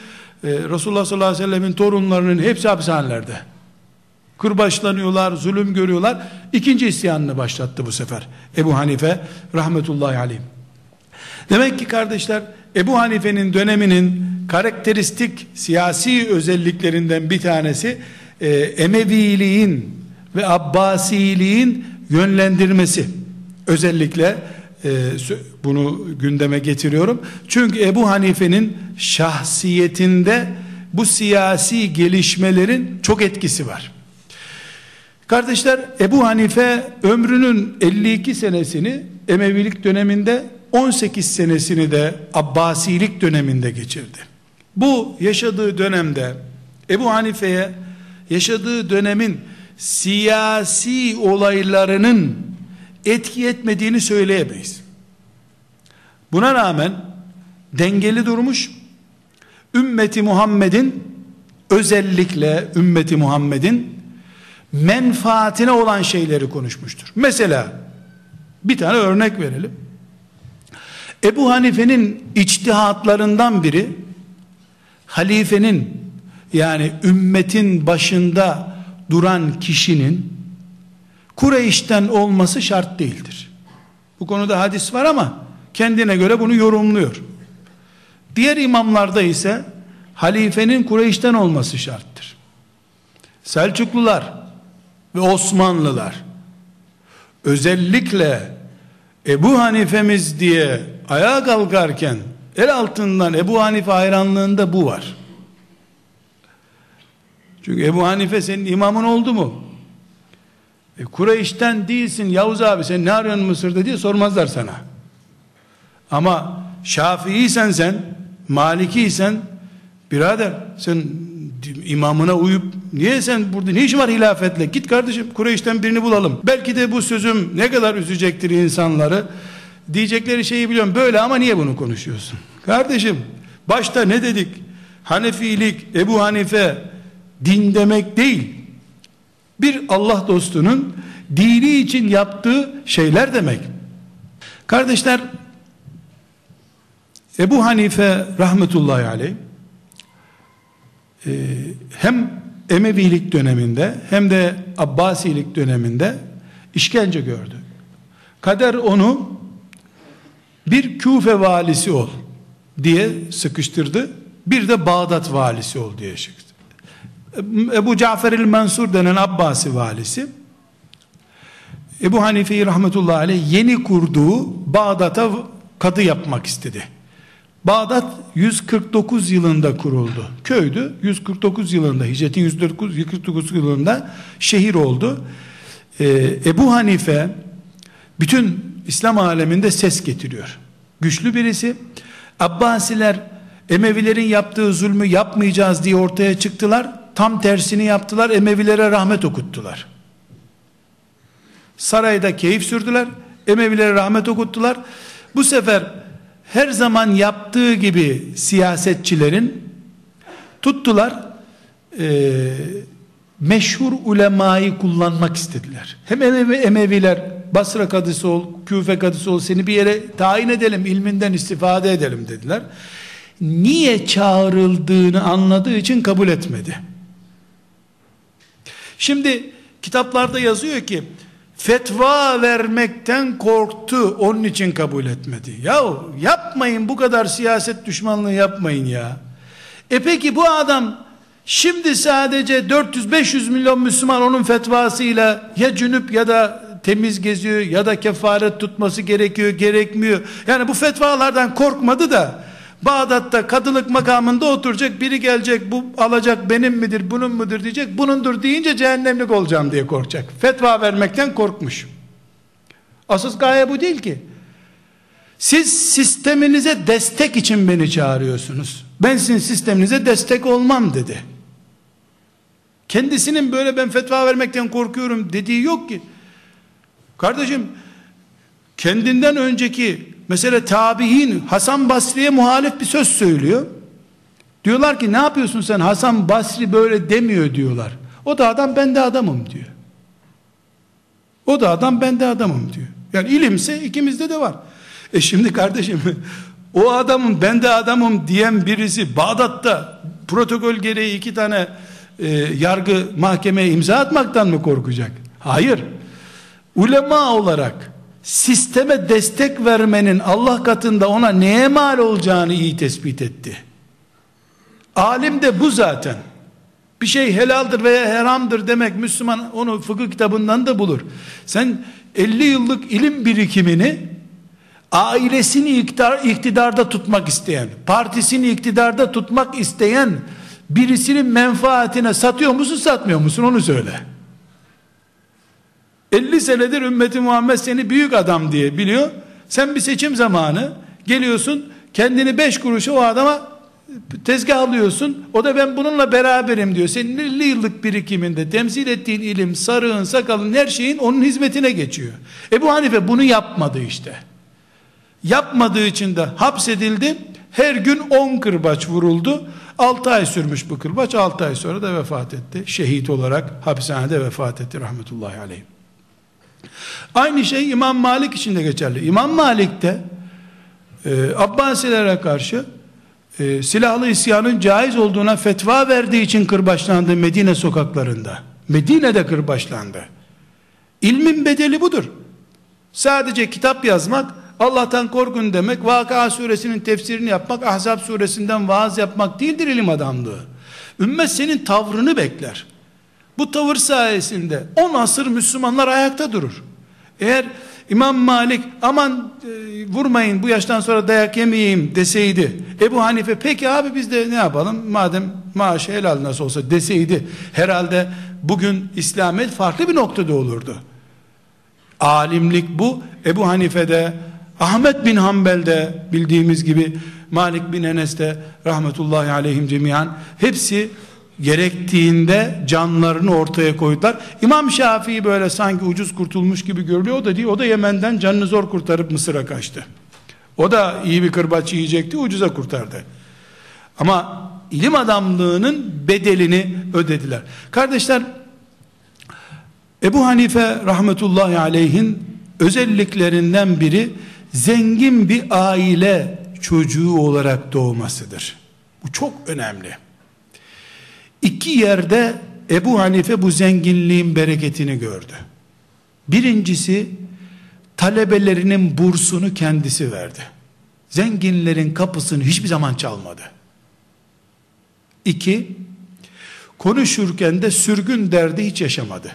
S1: e, Resulullah sallallahu aleyhi ve sellemin torunlarının hepsi hapishanelerde. Kırbaçlanıyorlar, zulüm görüyorlar. İkinci isyanını başlattı bu sefer. Ebu Hanife rahmetullahi aleyh. Demek ki kardeşler Ebu Hanife'nin döneminin karakteristik siyasi özelliklerinden bir tanesi e, Emeviliğin ve Abbasiliğin yönlendirmesi. Özellikle bunu gündeme getiriyorum. Çünkü Ebu Hanife'nin şahsiyetinde bu siyasi gelişmelerin çok etkisi var. Kardeşler Ebu Hanife ömrünün 52 senesini Emevilik döneminde 18 senesini de Abbasilik döneminde geçirdi. Bu yaşadığı dönemde Ebu Hanife'ye yaşadığı dönemin siyasi olaylarının etki etmediğini söyleyemeyiz. Buna rağmen dengeli durmuş, ümmeti Muhammed'in özellikle ümmeti Muhammed'in menfaatine olan şeyleri konuşmuştur. Mesela bir tane örnek verelim. Ebu Hanife'nin içtihatlarından biri halifenin yani ümmetin başında duran kişinin Kureyş'ten olması şart değildir. Bu konuda hadis var ama kendine göre bunu yorumluyor. Diğer imamlarda ise halifenin Kureyş'ten olması şarttır. Selçuklular ve Osmanlılar özellikle Ebu Hanifemiz diye ayağa kalkarken el altından Ebu Hanife hayranlığında bu var. Çünkü Ebu Hanife senin imamın oldu mu? E, Kureyş'ten değilsin Yavuz abi sen ne arıyorsun Mısır'da diye sormazlar sana. Ama Şafii'ysen sen, Malikiysen birader sen imamına uyup niye sen burada ne işin var hilafetle? Git kardeşim Kureyş'ten birini bulalım. Belki de bu sözüm ne kadar üzecektir insanları? Diyecekleri şeyi biliyorum böyle ama niye bunu konuşuyorsun? Kardeşim başta ne dedik? Hanefilik Ebu Hanife din demek değil bir Allah dostunun dini için yaptığı şeyler demek kardeşler Ebu Hanife rahmetullahi aleyh e, hem Emevilik döneminde hem de Abbasilik döneminde işkence gördü. Kader onu bir Küfe valisi ol diye sıkıştırdı. Bir de Bağdat valisi ol diye sıkıştırdı. Ebu Cafer el-Mansur denen Abbasi valisi Ebu Hanife'yi rahmetullahi aleyh yeni kurduğu Bağdat'a kadı yapmak istedi. Bağdat 149 yılında kuruldu. Köydü. 149 yılında hicretin 149 yılında şehir oldu. Ee, Ebu Hanife bütün İslam aleminde ses getiriyor. Güçlü birisi. Abbasiler Emevilerin yaptığı zulmü yapmayacağız diye ortaya çıktılar. Tam tersini yaptılar. Emevilere rahmet okuttular. Sarayda keyif sürdüler. Emevilere rahmet okuttular. Bu sefer her zaman yaptığı gibi siyasetçilerin tuttular e, meşhur ulemayı kullanmak istediler. Hem Emevi, Emeviler Basra kadısı ol, Küfe kadısı ol seni bir yere tayin edelim, ilminden istifade edelim dediler. Niye çağrıldığını anladığı için kabul etmedi. Şimdi kitaplarda yazıyor ki fetva vermekten korktu onun için kabul etmedi. Ya yapmayın bu kadar siyaset düşmanlığı yapmayın ya. E peki bu adam şimdi sadece 400-500 milyon Müslüman onun fetvasıyla ya cünüp ya da temiz geziyor ya da kefaret tutması gerekiyor gerekmiyor. Yani bu fetvalardan korkmadı da Bağdat'ta kadılık makamında oturacak biri gelecek bu alacak benim midir bunun mudur diyecek bunundur deyince cehennemlik olacağım diye korkacak. Fetva vermekten korkmuş. Asıl gaye bu değil ki. Siz sisteminize destek için beni çağırıyorsunuz. Ben sizin sisteminize destek olmam dedi. Kendisinin böyle ben fetva vermekten korkuyorum dediği yok ki. Kardeşim kendinden önceki mesela tabi'in Hasan Basri'ye muhalif bir söz söylüyor. Diyorlar ki ne yapıyorsun sen Hasan Basri böyle demiyor diyorlar. O da adam ben de adamım diyor. O da adam ben de adamım diyor. Yani ilimse ikimizde de var. E şimdi kardeşim o adamın ben de adamım diyen birisi Bağdat'ta protokol gereği iki tane e, yargı mahkemeye imza atmaktan mı korkacak? Hayır. Ulema olarak sisteme destek vermenin Allah katında ona neye mal olacağını iyi tespit etti. Alim de bu zaten. Bir şey helaldir veya haramdır demek Müslüman onu fıkıh kitabından da bulur. Sen 50 yıllık ilim birikimini ailesini iktidar, iktidarda tutmak isteyen, partisini iktidarda tutmak isteyen birisinin menfaatine satıyor musun satmıyor musun onu söyle. 50 senedir ümmeti Muhammed seni büyük adam diye biliyor. Sen bir seçim zamanı geliyorsun kendini 5 kuruşa o adama tezgah alıyorsun. O da ben bununla beraberim diyor. Senin 50 yıllık birikiminde temsil ettiğin ilim, sarığın, sakalın her şeyin onun hizmetine geçiyor. Ebu Hanife bunu yapmadı işte. Yapmadığı için de hapsedildi. Her gün 10 kırbaç vuruldu. 6 ay sürmüş bu kırbaç. 6 ay sonra da vefat etti. Şehit olarak hapishanede vefat etti rahmetullahi aleyh. Aynı şey İmam Malik için de geçerli. İmam Malik de e, Abbasilere karşı e, silahlı isyanın caiz olduğuna fetva verdiği için kırbaçlandı Medine sokaklarında. Medine'de kırbaçlandı. İlmin bedeli budur. Sadece kitap yazmak, Allah'tan korkun demek, Vakıa suresinin tefsirini yapmak, Ahzab suresinden vaaz yapmak değildir ilim adamlığı. Ümmet senin tavrını bekler. Bu tavır sayesinde 10 asır Müslümanlar ayakta durur. Eğer İmam Malik aman e, vurmayın bu yaştan sonra dayak yemeyeyim deseydi Ebu Hanife peki abi biz de ne yapalım madem maaşı helal nasıl olsa deseydi herhalde bugün İslamiyet farklı bir noktada olurdu. Alimlik bu Ebu Hanife'de Ahmet bin Hanbel'de bildiğimiz gibi Malik bin Enes'te rahmetullahi aleyhim cemiyan hepsi gerektiğinde canlarını ortaya koydular. İmam Şafii böyle sanki ucuz kurtulmuş gibi görülüyor. O da değil. O da Yemen'den canını zor kurtarıp Mısır'a kaçtı. O da iyi bir kırbaç yiyecekti. Ucuza kurtardı. Ama ilim adamlığının bedelini ödediler. Kardeşler Ebu Hanife rahmetullahi aleyhin özelliklerinden biri zengin bir aile çocuğu olarak doğmasıdır. Bu çok önemli. İki yerde Ebu Hanife bu zenginliğin bereketini gördü. Birincisi talebelerinin bursunu kendisi verdi. Zenginlerin kapısını hiçbir zaman çalmadı. İki, konuşurken de sürgün derdi hiç yaşamadı.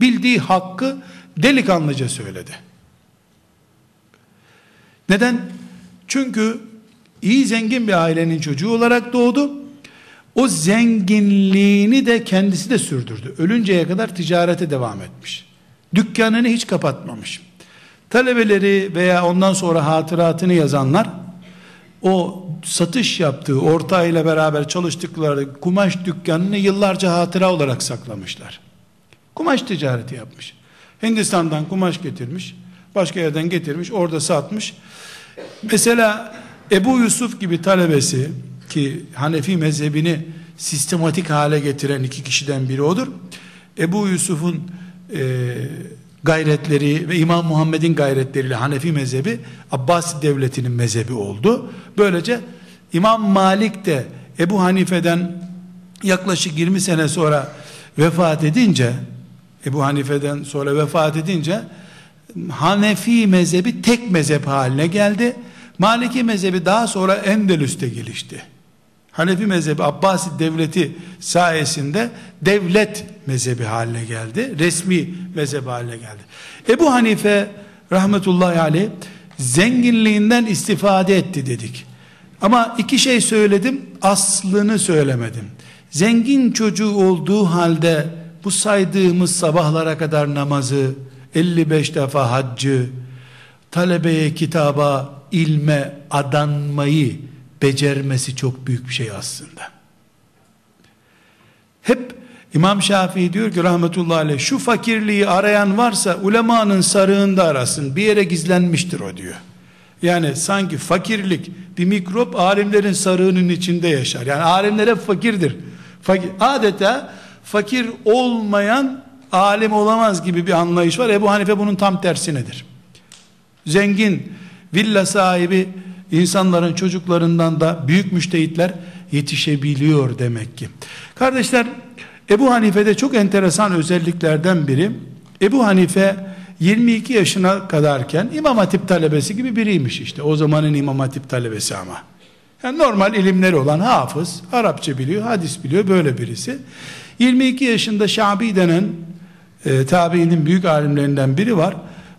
S1: Bildiği hakkı delikanlıca söyledi. Neden? Çünkü iyi zengin bir ailenin çocuğu olarak doğdu. O zenginliğini de kendisi de sürdürdü. Ölünceye kadar ticarete devam etmiş. Dükkanını hiç kapatmamış. Talebeleri veya ondan sonra hatıratını yazanlar o satış yaptığı ortağıyla beraber çalıştıkları kumaş dükkanını yıllarca hatıra olarak saklamışlar. Kumaş ticareti yapmış. Hindistan'dan kumaş getirmiş. Başka yerden getirmiş. Orada satmış. Mesela Ebu Yusuf gibi talebesi ki Hanefi mezhebini sistematik hale getiren iki kişiden biri odur. Ebu Yusuf'un e, gayretleri ve İmam Muhammed'in gayretleriyle Hanefi mezhebi Abbasi devletinin mezhebi oldu. Böylece İmam Malik de Ebu Hanife'den yaklaşık 20 sene sonra vefat edince Ebu Hanife'den sonra vefat edince Hanefi mezhebi tek mezhep haline geldi. Maliki mezhebi daha sonra Endülüs'te gelişti. Hanefi mezhebi Abbasi devleti sayesinde devlet mezhebi haline geldi. Resmi mezhep haline geldi. Ebu Hanife rahmetullahi aleyh zenginliğinden istifade etti dedik. Ama iki şey söyledim, aslını söylemedim. Zengin çocuğu olduğu halde bu saydığımız sabahlara kadar namazı, 55 defa haccı, talebeye, kitaba, ilme adanmayı becermesi çok büyük bir şey aslında. Hep İmam Şafii diyor ki rahmetullahi aleyh şu fakirliği arayan varsa ulemanın sarığında arasın bir yere gizlenmiştir o diyor. Yani sanki fakirlik bir mikrop alimlerin sarığının içinde yaşar. Yani alimler hep fakirdir. Fakir, adeta fakir olmayan alim olamaz gibi bir anlayış var. Ebu Hanife bunun tam tersinedir. Zengin, villa sahibi insanların çocuklarından da büyük müştehitler yetişebiliyor demek ki. Kardeşler Ebu Hanife'de çok enteresan özelliklerden biri Ebu Hanife 22 yaşına kadarken İmam Hatip talebesi gibi biriymiş işte. O zamanın İmam Hatip talebesi ama. Yani normal ilimleri olan hafız, Arapça biliyor, hadis biliyor böyle birisi. 22 yaşında Şabi denen e, tabiinin büyük alimlerinden biri var.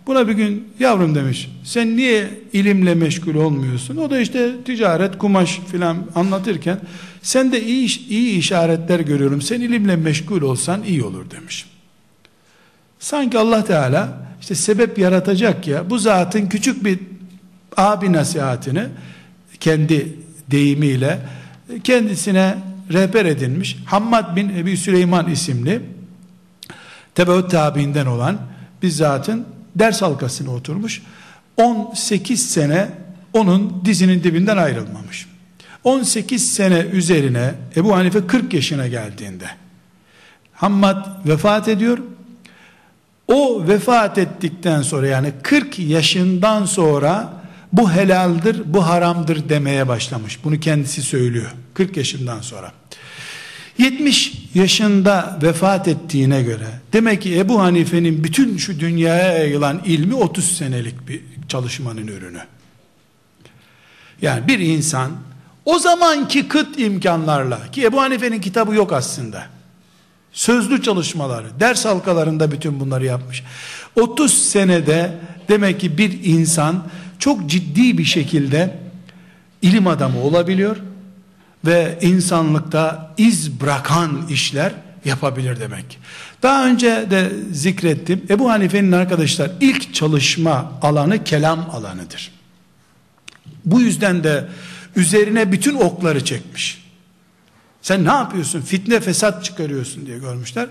S1: Buna bir gün yavrum demiş sen niye ilimle meşgul olmuyorsun? O da işte ticaret, kumaş filan anlatırken sen de iyi, iyi işaretler görüyorum. Sen ilimle meşgul olsan iyi olur demiş. Sanki Allah Teala işte sebep yaratacak ya bu zatın küçük bir abi nasihatini kendi deyimiyle kendisine rehber edinmiş. Hammad bin Ebi Süleyman isimli tebeut tabiinden olan bir zatın ders halkasına oturmuş. 18 sene onun dizinin dibinden ayrılmamış. 18 sene üzerine Ebu Hanife 40 yaşına geldiğinde Hammad vefat ediyor. O vefat ettikten sonra yani 40 yaşından sonra bu helaldir, bu haramdır demeye başlamış. Bunu kendisi söylüyor. 40 yaşından sonra. 70 yaşında vefat ettiğine göre demek ki Ebu Hanife'nin bütün şu dünyaya yayılan ilmi 30 senelik bir çalışmanın ürünü. Yani bir insan o zamanki kıt imkanlarla ki Ebu Hanife'nin kitabı yok aslında. Sözlü çalışmaları, ders halkalarında bütün bunları yapmış. 30 senede demek ki bir insan çok ciddi bir şekilde ilim adamı olabiliyor ve insanlıkta iz bırakan işler yapabilir demek. Daha önce de zikrettim. Ebu Hanife'nin arkadaşlar ilk çalışma alanı kelam alanıdır. Bu yüzden de üzerine bütün okları çekmiş. Sen ne yapıyorsun? Fitne fesat çıkarıyorsun diye görmüşler.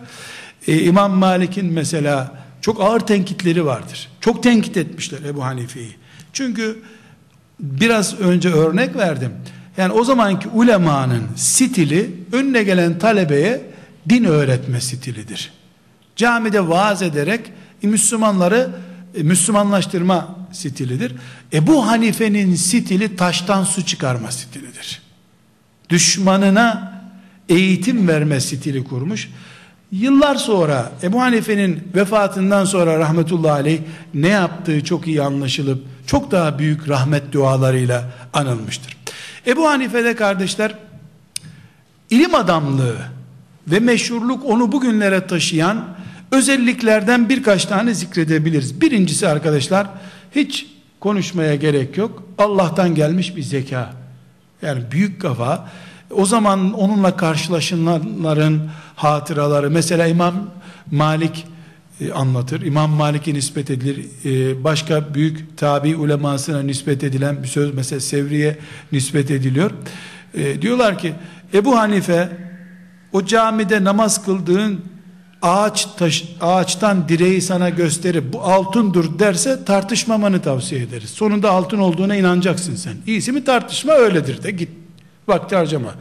S1: Ee, İmam Malik'in mesela çok ağır tenkitleri vardır. Çok tenkit etmişler Ebu Hanife'yi. Çünkü biraz önce örnek verdim. Yani o zamanki ulemanın stili önüne gelen talebeye din öğretme stilidir. Camide vaaz ederek Müslümanları e, Müslümanlaştırma stilidir. Ebu Hanife'nin stili taştan su çıkarma stilidir. Düşmanına eğitim verme stili kurmuş. Yıllar sonra Ebu Hanife'nin vefatından sonra rahmetullahi aleyh ne yaptığı çok iyi anlaşılıp çok daha büyük rahmet dualarıyla anılmıştır. Ebu Hanife'de kardeşler ilim adamlığı ve meşhurluk onu bugünlere taşıyan özelliklerden birkaç tane zikredebiliriz. Birincisi arkadaşlar hiç konuşmaya gerek yok. Allah'tan gelmiş bir zeka. Yani büyük kafa. O zaman onunla karşılaşanların hatıraları mesela İmam Malik e, anlatır. İmam Malik'e nispet edilir. E, başka büyük tabi ulemasına nispet edilen bir söz mesela Sevri'ye nispet ediliyor. E, diyorlar ki Ebu Hanife o camide namaz kıldığın ağaç taş, ağaçtan direği sana gösterip bu altındır derse tartışmamanı tavsiye ederiz. Sonunda altın olduğuna inanacaksın sen. İyisi mi tartışma öyledir de git. Vakti harcama.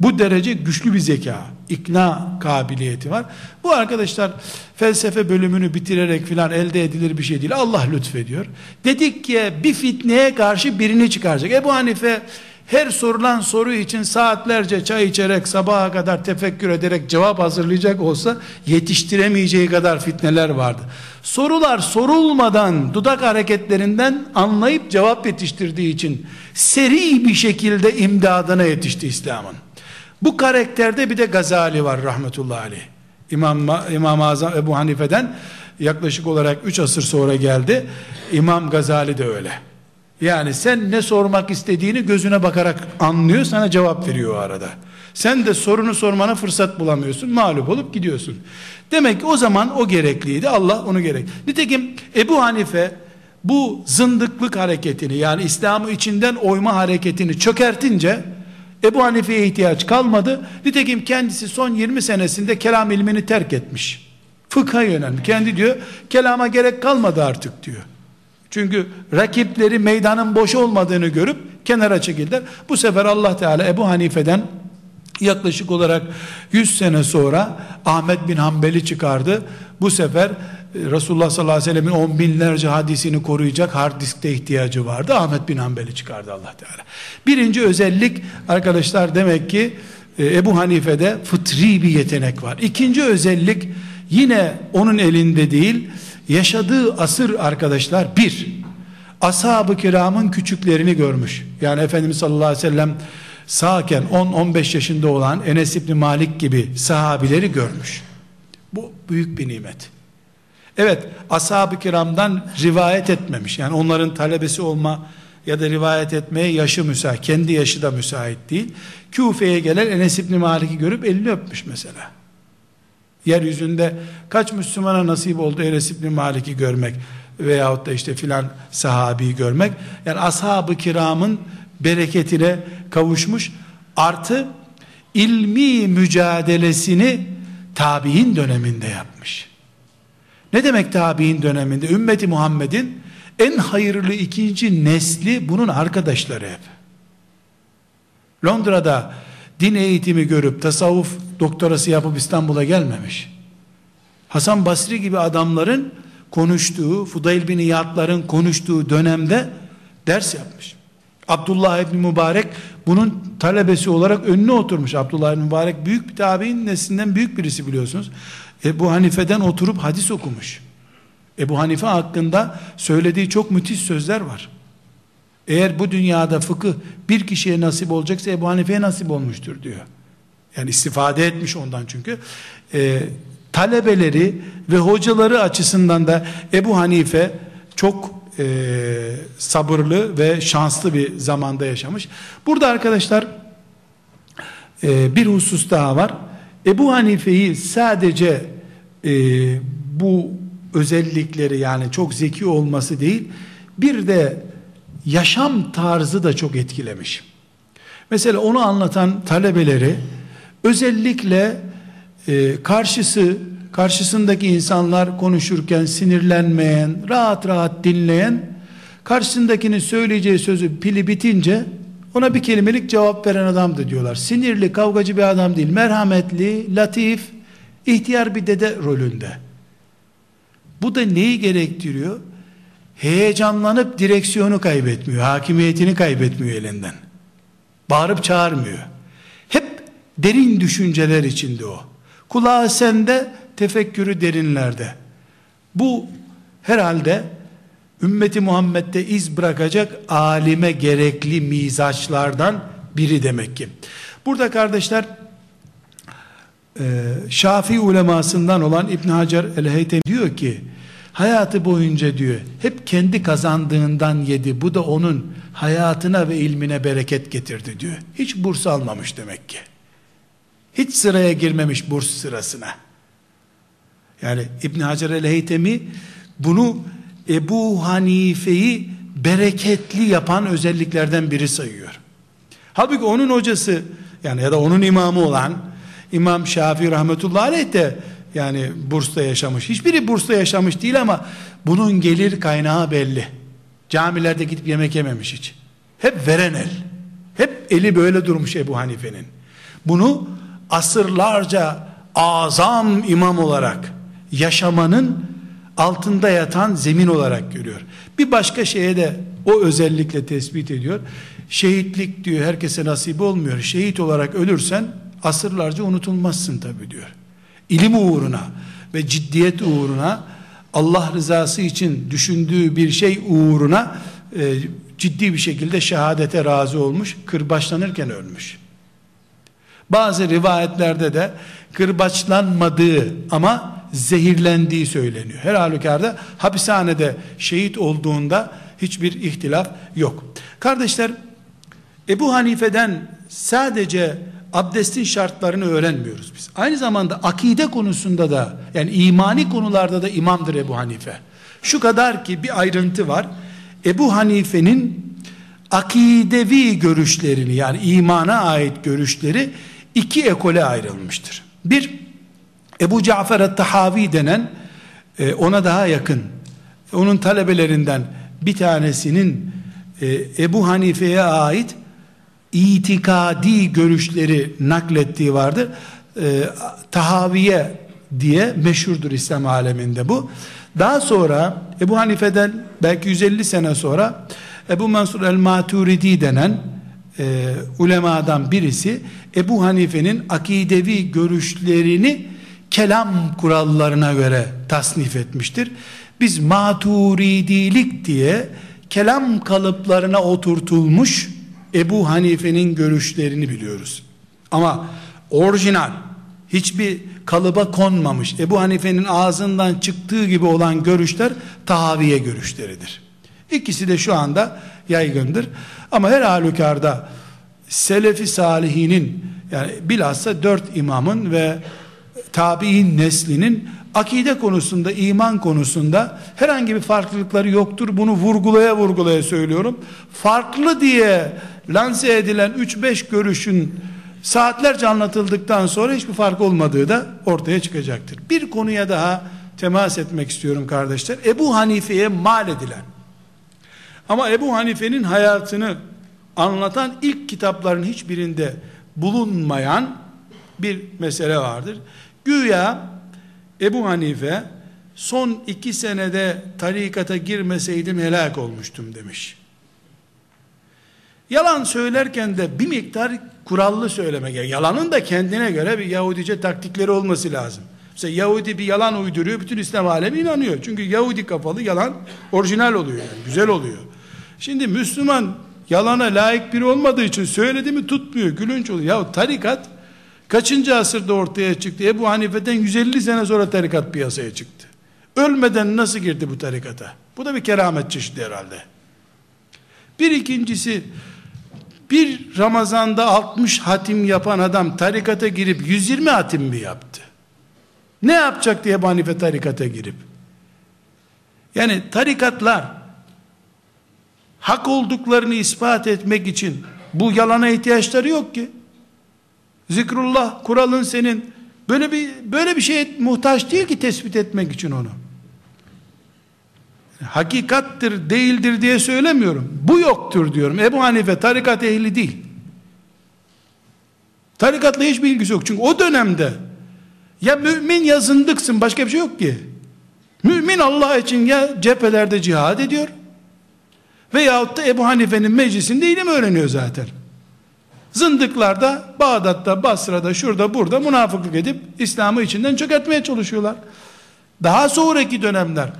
S1: Bu derece güçlü bir zeka, ikna kabiliyeti var. Bu arkadaşlar felsefe bölümünü bitirerek filan elde edilir bir şey değil. Allah lütfediyor. Dedik ki bir fitneye karşı birini çıkaracak. Ebu Hanife her sorulan soru için saatlerce çay içerek sabaha kadar tefekkür ederek cevap hazırlayacak olsa yetiştiremeyeceği kadar fitneler vardı. Sorular sorulmadan dudak hareketlerinden anlayıp cevap yetiştirdiği için seri bir şekilde imdadına yetişti İslam'ın. Bu karakterde bir de Gazali var rahmetullahi aleyh. İmam, İmam Azam Ebu Hanife'den yaklaşık olarak 3 asır sonra geldi. İmam Gazali de öyle. Yani sen ne sormak istediğini gözüne bakarak anlıyor sana cevap veriyor o arada. Sen de sorunu sormana fırsat bulamıyorsun. Mağlup olup gidiyorsun. Demek ki o zaman o gerekliydi. Allah onu gerek. Nitekim Ebu Hanife bu zındıklık hareketini yani İslam'ı içinden oyma hareketini çökertince Ebu Hanife'ye ihtiyaç kalmadı. Nitekim kendisi son 20 senesinde kelam ilmini terk etmiş. Fıkha yönelmiş. Kendi diyor kelama gerek kalmadı artık diyor. Çünkü rakipleri meydanın boş olmadığını görüp kenara çekildiler. Bu sefer Allah Teala Ebu Hanife'den yaklaşık olarak 100 sene sonra Ahmet bin Hanbel'i çıkardı. Bu sefer e, Resulullah sallallahu aleyhi ve sellemin on binlerce hadisini koruyacak hard diskte ihtiyacı vardı. Ahmet bin Hanbel'i çıkardı Allah Teala. Birinci özellik arkadaşlar demek ki e, Ebu Hanife'de fıtri bir yetenek var. İkinci özellik yine onun elinde değil yaşadığı asır arkadaşlar bir ashab-ı kiramın küçüklerini görmüş. Yani Efendimiz sallallahu aleyhi ve sellem sağken 10-15 yaşında olan Enes İbni Malik gibi sahabileri görmüş. Bu büyük bir nimet. Evet ashab-ı kiramdan rivayet etmemiş. Yani onların talebesi olma ya da rivayet etmeye yaşı müsait. Kendi yaşı da müsait değil. Küfe'ye gelen Enes İbni Malik'i görüp elini öpmüş mesela. Yeryüzünde kaç Müslümana nasip oldu Enes İbni Malik'i görmek veyahut da işte filan sahabiyi görmek. Yani ashab-ı kiramın bereketine kavuşmuş. Artı ilmi mücadelesini tabi'in döneminde yapmış. Ne demek tabi'in döneminde? Ümmeti Muhammed'in en hayırlı ikinci nesli bunun arkadaşları hep. Londra'da din eğitimi görüp tasavvuf doktorası yapıp İstanbul'a gelmemiş. Hasan Basri gibi adamların konuştuğu, Fudayl bin İyadların konuştuğu dönemde ders yapmış. Abdullah ibn Mübarek bunun talebesi olarak önüne oturmuş. Abdullah ibn Mübarek büyük bir tabi'in neslinden büyük birisi biliyorsunuz. Ebu Hanife'den oturup hadis okumuş. Ebu Hanife hakkında söylediği çok müthiş sözler var. Eğer bu dünyada fıkıh bir kişiye nasip olacaksa Ebu Hanife'ye nasip olmuştur diyor. Yani istifade etmiş ondan çünkü. Ee, talebeleri ve hocaları açısından da Ebu Hanife çok e, sabırlı ve şanslı bir zamanda yaşamış. Burada arkadaşlar e, bir husus daha var. Ebu Hanife'yi sadece e, bu özellikleri yani çok zeki olması değil bir de yaşam tarzı da çok etkilemiş. Mesela onu anlatan talebeleri özellikle e, karşısı karşısındaki insanlar konuşurken sinirlenmeyen, rahat rahat dinleyen, karşısındakinin söyleyeceği sözü pili bitince ona bir kelimelik cevap veren adamdı diyorlar. Sinirli, kavgacı bir adam değil, merhametli, latif, ihtiyar bir dede rolünde. Bu da neyi gerektiriyor? Heyecanlanıp direksiyonu kaybetmiyor, hakimiyetini kaybetmiyor elinden. Bağırıp çağırmıyor. Hep derin düşünceler içinde o. Kulağı sende, tefekkürü derinlerde. Bu herhalde ümmeti Muhammed'de iz bırakacak alime gerekli mizaçlardan biri demek ki. Burada kardeşler e, Şafii ulemasından olan İbn Hacer el-Heytem diyor ki hayatı boyunca diyor hep kendi kazandığından yedi bu da onun hayatına ve ilmine bereket getirdi diyor. Hiç burs almamış demek ki. Hiç sıraya girmemiş burs sırasına. Yani İbn Hacer el-Heytemi bunu Ebu Hanife'yi bereketli yapan özelliklerden biri sayıyor. Halbuki onun hocası yani ya da onun imamı olan İmam Şafii rahmetullahi aleyh de yani Burs'ta yaşamış. Hiçbiri Burs'ta yaşamış değil ama bunun gelir kaynağı belli. Camilerde gidip yemek yememiş hiç. Hep veren el. Hep eli böyle durmuş Ebu Hanife'nin. Bunu asırlarca azam imam olarak yaşamanın altında yatan zemin olarak görüyor. Bir başka şeye de o özellikle tespit ediyor. Şehitlik diyor herkese nasip olmuyor. Şehit olarak ölürsen asırlarca unutulmazsın tabi diyor. İlim uğruna ve ciddiyet uğruna Allah rızası için düşündüğü bir şey uğruna e, ciddi bir şekilde şehadete razı olmuş, kırbaçlanırken ölmüş. Bazı rivayetlerde de kırbaçlanmadığı ama zehirlendiği söyleniyor. Her halükarda hapishanede şehit olduğunda hiçbir ihtilaf yok. Kardeşler Ebu Hanife'den sadece abdestin şartlarını öğrenmiyoruz biz. Aynı zamanda akide konusunda da yani imani konularda da imamdır Ebu Hanife. Şu kadar ki bir ayrıntı var. Ebu Hanife'nin akidevi görüşlerini yani imana ait görüşleri iki ekole ayrılmıştır. Bir, Ebu Cafer el-Tahavi denen e, ona daha yakın, onun talebelerinden bir tanesinin e, Ebu Hanife'ye ait itikadi görüşleri naklettiği vardır. E, tahaviye diye meşhurdur İslam aleminde bu. Daha sonra Ebu Hanife'den belki 150 sene sonra Ebu Mansur el-Maturidi denen e, ulemadan birisi Ebu Hanife'nin akidevi görüşlerini kelam kurallarına göre tasnif etmiştir. Biz maturidilik diye kelam kalıplarına oturtulmuş Ebu Hanife'nin görüşlerini biliyoruz. Ama orijinal hiçbir kalıba konmamış Ebu Hanife'nin ağzından çıktığı gibi olan görüşler tahaviye görüşleridir. İkisi de şu anda yaygındır. Ama her halükarda Selefi salihinin yani bilhassa dört imamın ve tabi'in neslinin akide konusunda, iman konusunda herhangi bir farklılıkları yoktur. Bunu vurgulaya vurgulaya söylüyorum. Farklı diye lanse edilen 3-5 görüşün saatlerce anlatıldıktan sonra hiçbir fark olmadığı da ortaya çıkacaktır. Bir konuya daha temas etmek istiyorum kardeşler. Ebu Hanife'ye mal edilen ama Ebu Hanife'nin hayatını anlatan ilk kitapların hiçbirinde bulunmayan bir mesele vardır. Güya Ebu Hanife son iki senede tarikata girmeseydim helak olmuştum demiş. Yalan söylerken de bir miktar kurallı söylemek. Yalanın da kendine göre bir Yahudice taktikleri olması lazım. Mesela Yahudi bir yalan uyduruyor, bütün İslam alemi inanıyor. Çünkü Yahudi kafalı yalan orijinal oluyor yani, güzel oluyor. Şimdi Müslüman yalana layık biri olmadığı için söyledi tutmuyor, gülünç oluyor. Ya tarikat kaçıncı asırda ortaya çıktı? Ebu Hanife'den 150 sene sonra tarikat piyasaya çıktı. Ölmeden nasıl girdi bu tarikata? Bu da bir keramet çeşidi herhalde. Bir ikincisi bir Ramazan'da 60 hatim yapan adam tarikata girip 120 hatim mi yaptı? Ne yapacak diye Ebu Hanife tarikata girip? Yani tarikatlar hak olduklarını ispat etmek için bu yalana ihtiyaçları yok ki. Zikrullah kuralın senin. Böyle bir böyle bir şeye muhtaç değil ki tespit etmek için onu. Hakikattir, değildir diye söylemiyorum. Bu yoktur diyorum. Ebu Hanife tarikat ehli değil. Tarikatla hiçbir ilgisi yok. Çünkü o dönemde ya mümin ya zındıksın başka bir şey yok ki. Mümin Allah için ya cephelerde cihad ediyor veyahut da Ebu Hanife'nin meclisinde ilim öğreniyor zaten. Zındıklar da Bağdat'ta, Basra'da, şurada, burada münafıklık edip İslam'ı içinden çökertmeye çalışıyorlar. Daha sonraki dönemler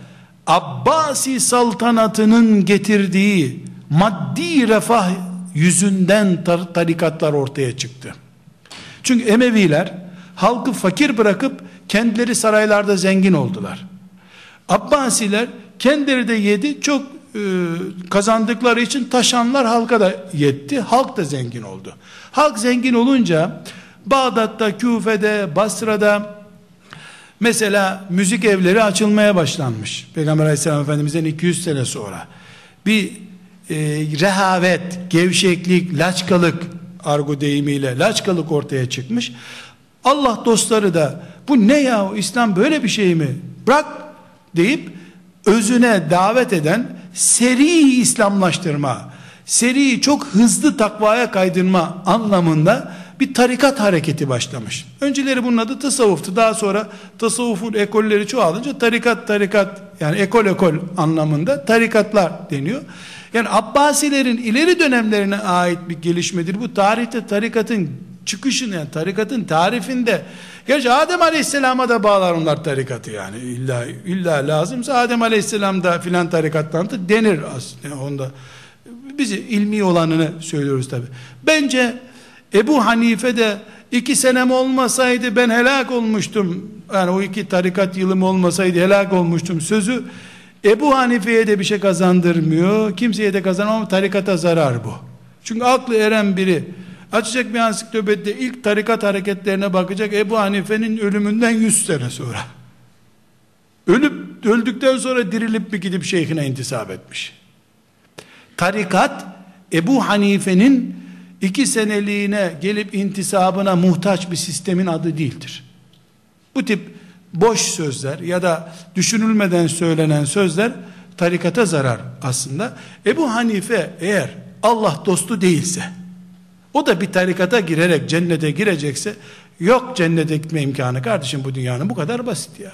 S1: Abbasi saltanatının getirdiği maddi refah yüzünden tar tarikatlar ortaya çıktı. Çünkü Emeviler halkı fakir bırakıp kendileri saraylarda zengin oldular. Abbasiler kendileri de yedi çok kazandıkları için taşanlar halka da yetti. Halk da zengin oldu. Halk zengin olunca Bağdat'ta, Küfe'de, Basra'da mesela müzik evleri açılmaya başlanmış. Peygamber Aleyhisselam Efendimiz'den 200 sene sonra. Bir e, rehavet, gevşeklik, laçkalık argo deyimiyle laçkalık ortaya çıkmış. Allah dostları da bu ne ya İslam böyle bir şey mi? Bırak deyip özüne davet eden seri İslamlaştırma, seri çok hızlı takvaya kaydırma anlamında bir tarikat hareketi başlamış. Önceleri bunun adı tasavvuftu. Daha sonra tasavvufun ekolleri çoğalınca tarikat tarikat yani ekol ekol anlamında tarikatlar deniyor. Yani Abbasilerin ileri dönemlerine ait bir gelişmedir. Bu tarihte tarikatın çıkışını yani tarikatın tarifinde gerçi Adem Aleyhisselam'a da bağlar onlar tarikatı yani. İlla illa lazımsa Adem Aleyhisselam da filan tarikattan denir aslında. Onda bizi ilmi olanını söylüyoruz tabi bence Ebu Hanife de iki senem olmasaydı ben helak olmuştum. Yani o iki tarikat yılım olmasaydı helak olmuştum sözü Ebu Hanife'ye de bir şey kazandırmıyor. Kimseye de kazanmıyor tarikata zarar bu. Çünkü aklı eren biri Açacak bir ansiklopedide ilk tarikat hareketlerine bakacak Ebu Hanife'nin ölümünden 100 sene sonra. Ölüp öldükten sonra dirilip bir gidip şeyhine intisap etmiş. Tarikat Ebu Hanife'nin iki seneliğine gelip intisabına muhtaç bir sistemin adı değildir. Bu tip boş sözler ya da düşünülmeden söylenen sözler tarikata zarar aslında. Ebu Hanife eğer Allah dostu değilse o da bir tarikata girerek cennete girecekse yok cennete gitme imkanı kardeşim bu dünyanın bu kadar basit ya.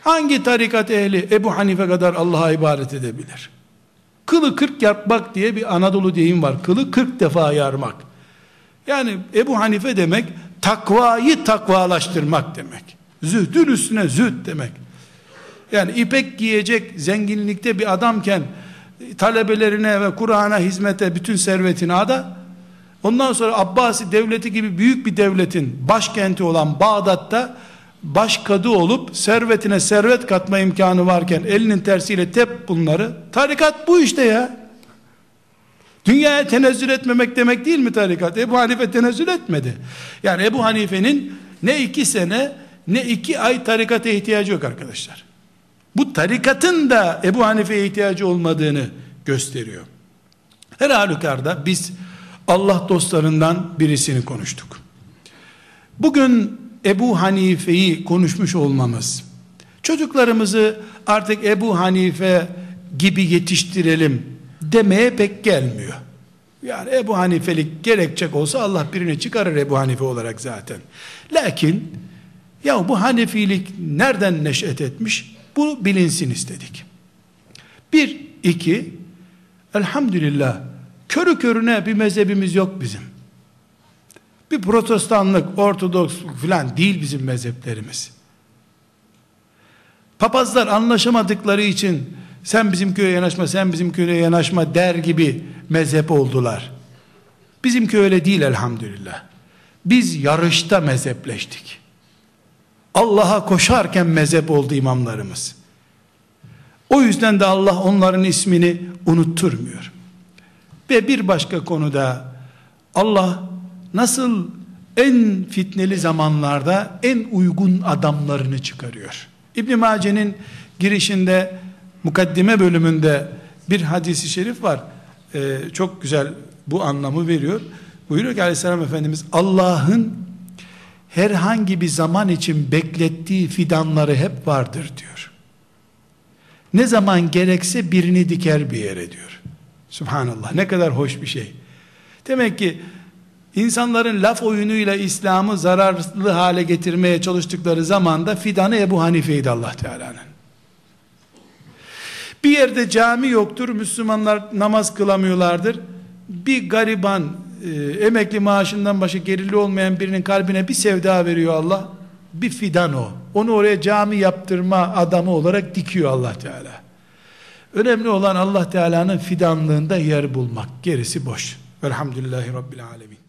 S1: Hangi tarikat ehli Ebu Hanife kadar Allah'a ibadet edebilir? Kılı kırk yarmak diye bir Anadolu deyim var. Kılı kırk defa yarmak. Yani Ebu Hanife demek takvayı takvalaştırmak demek. Zühdün üstüne zühd demek. Yani ipek giyecek zenginlikte bir adamken talebelerine ve Kur'an'a hizmete bütün servetini ada. Ondan sonra Abbasi devleti gibi büyük bir devletin başkenti olan Bağdat'ta başkadı olup servetine servet katma imkanı varken elinin tersiyle tep bunları. Tarikat bu işte ya. Dünyaya tenezzül etmemek demek değil mi tarikat? Ebu Hanife tenezzül etmedi. Yani Ebu Hanife'nin ne iki sene ne iki ay tarikata ihtiyacı yok arkadaşlar. Bu tarikatın da Ebu Hanife'ye ihtiyacı olmadığını gösteriyor. Her halükarda biz Allah dostlarından birisini konuştuk. Bugün Ebu Hanife'yi konuşmuş olmamız, çocuklarımızı artık Ebu Hanife gibi yetiştirelim demeye pek gelmiyor. Yani Ebu Hanifelik gerekecek olsa Allah birini çıkarır Ebu Hanife olarak zaten. Lakin ya bu Hanefilik nereden neşet etmiş? Bu bilinsin istedik. Bir, iki, elhamdülillah körü körüne bir mezhebimiz yok bizim. Bir protestanlık, ortodoksluk filan değil bizim mezheplerimiz. Papazlar anlaşamadıkları için sen bizim köye yanaşma, sen bizim köye yanaşma der gibi mezhep oldular. Bizimki öyle değil elhamdülillah. Biz yarışta mezhepleştik. Allah'a koşarken mezhep oldu imamlarımız. O yüzden de Allah onların ismini unutturmuyor. Ve bir başka konuda Allah nasıl en fitneli zamanlarda en uygun adamlarını çıkarıyor. İbn Mace'nin girişinde mukaddime bölümünde bir hadisi şerif var. Ee, çok güzel bu anlamı veriyor. Buyuruyor ki aleyhisselam Efendimiz Allah'ın herhangi bir zaman için beklettiği fidanları hep vardır diyor. Ne zaman gerekse birini diker bir yere diyor. Subhanallah ne kadar hoş bir şey. Demek ki insanların laf oyunuyla İslam'ı zararlı hale getirmeye çalıştıkları zaman da fidanı Ebu Hanife'ydi Allah Teala'nın. Bir yerde cami yoktur, Müslümanlar namaz kılamıyorlardır. Bir gariban, e, emekli maaşından başka gerili olmayan birinin kalbine bir sevda veriyor Allah. Bir fidan o. Onu oraya cami yaptırma adamı olarak dikiyor Allah Teala. Önemli olan Allah Teala'nın fidanlığında yer bulmak. Gerisi boş. Velhamdülillahi Rabbil Alemin.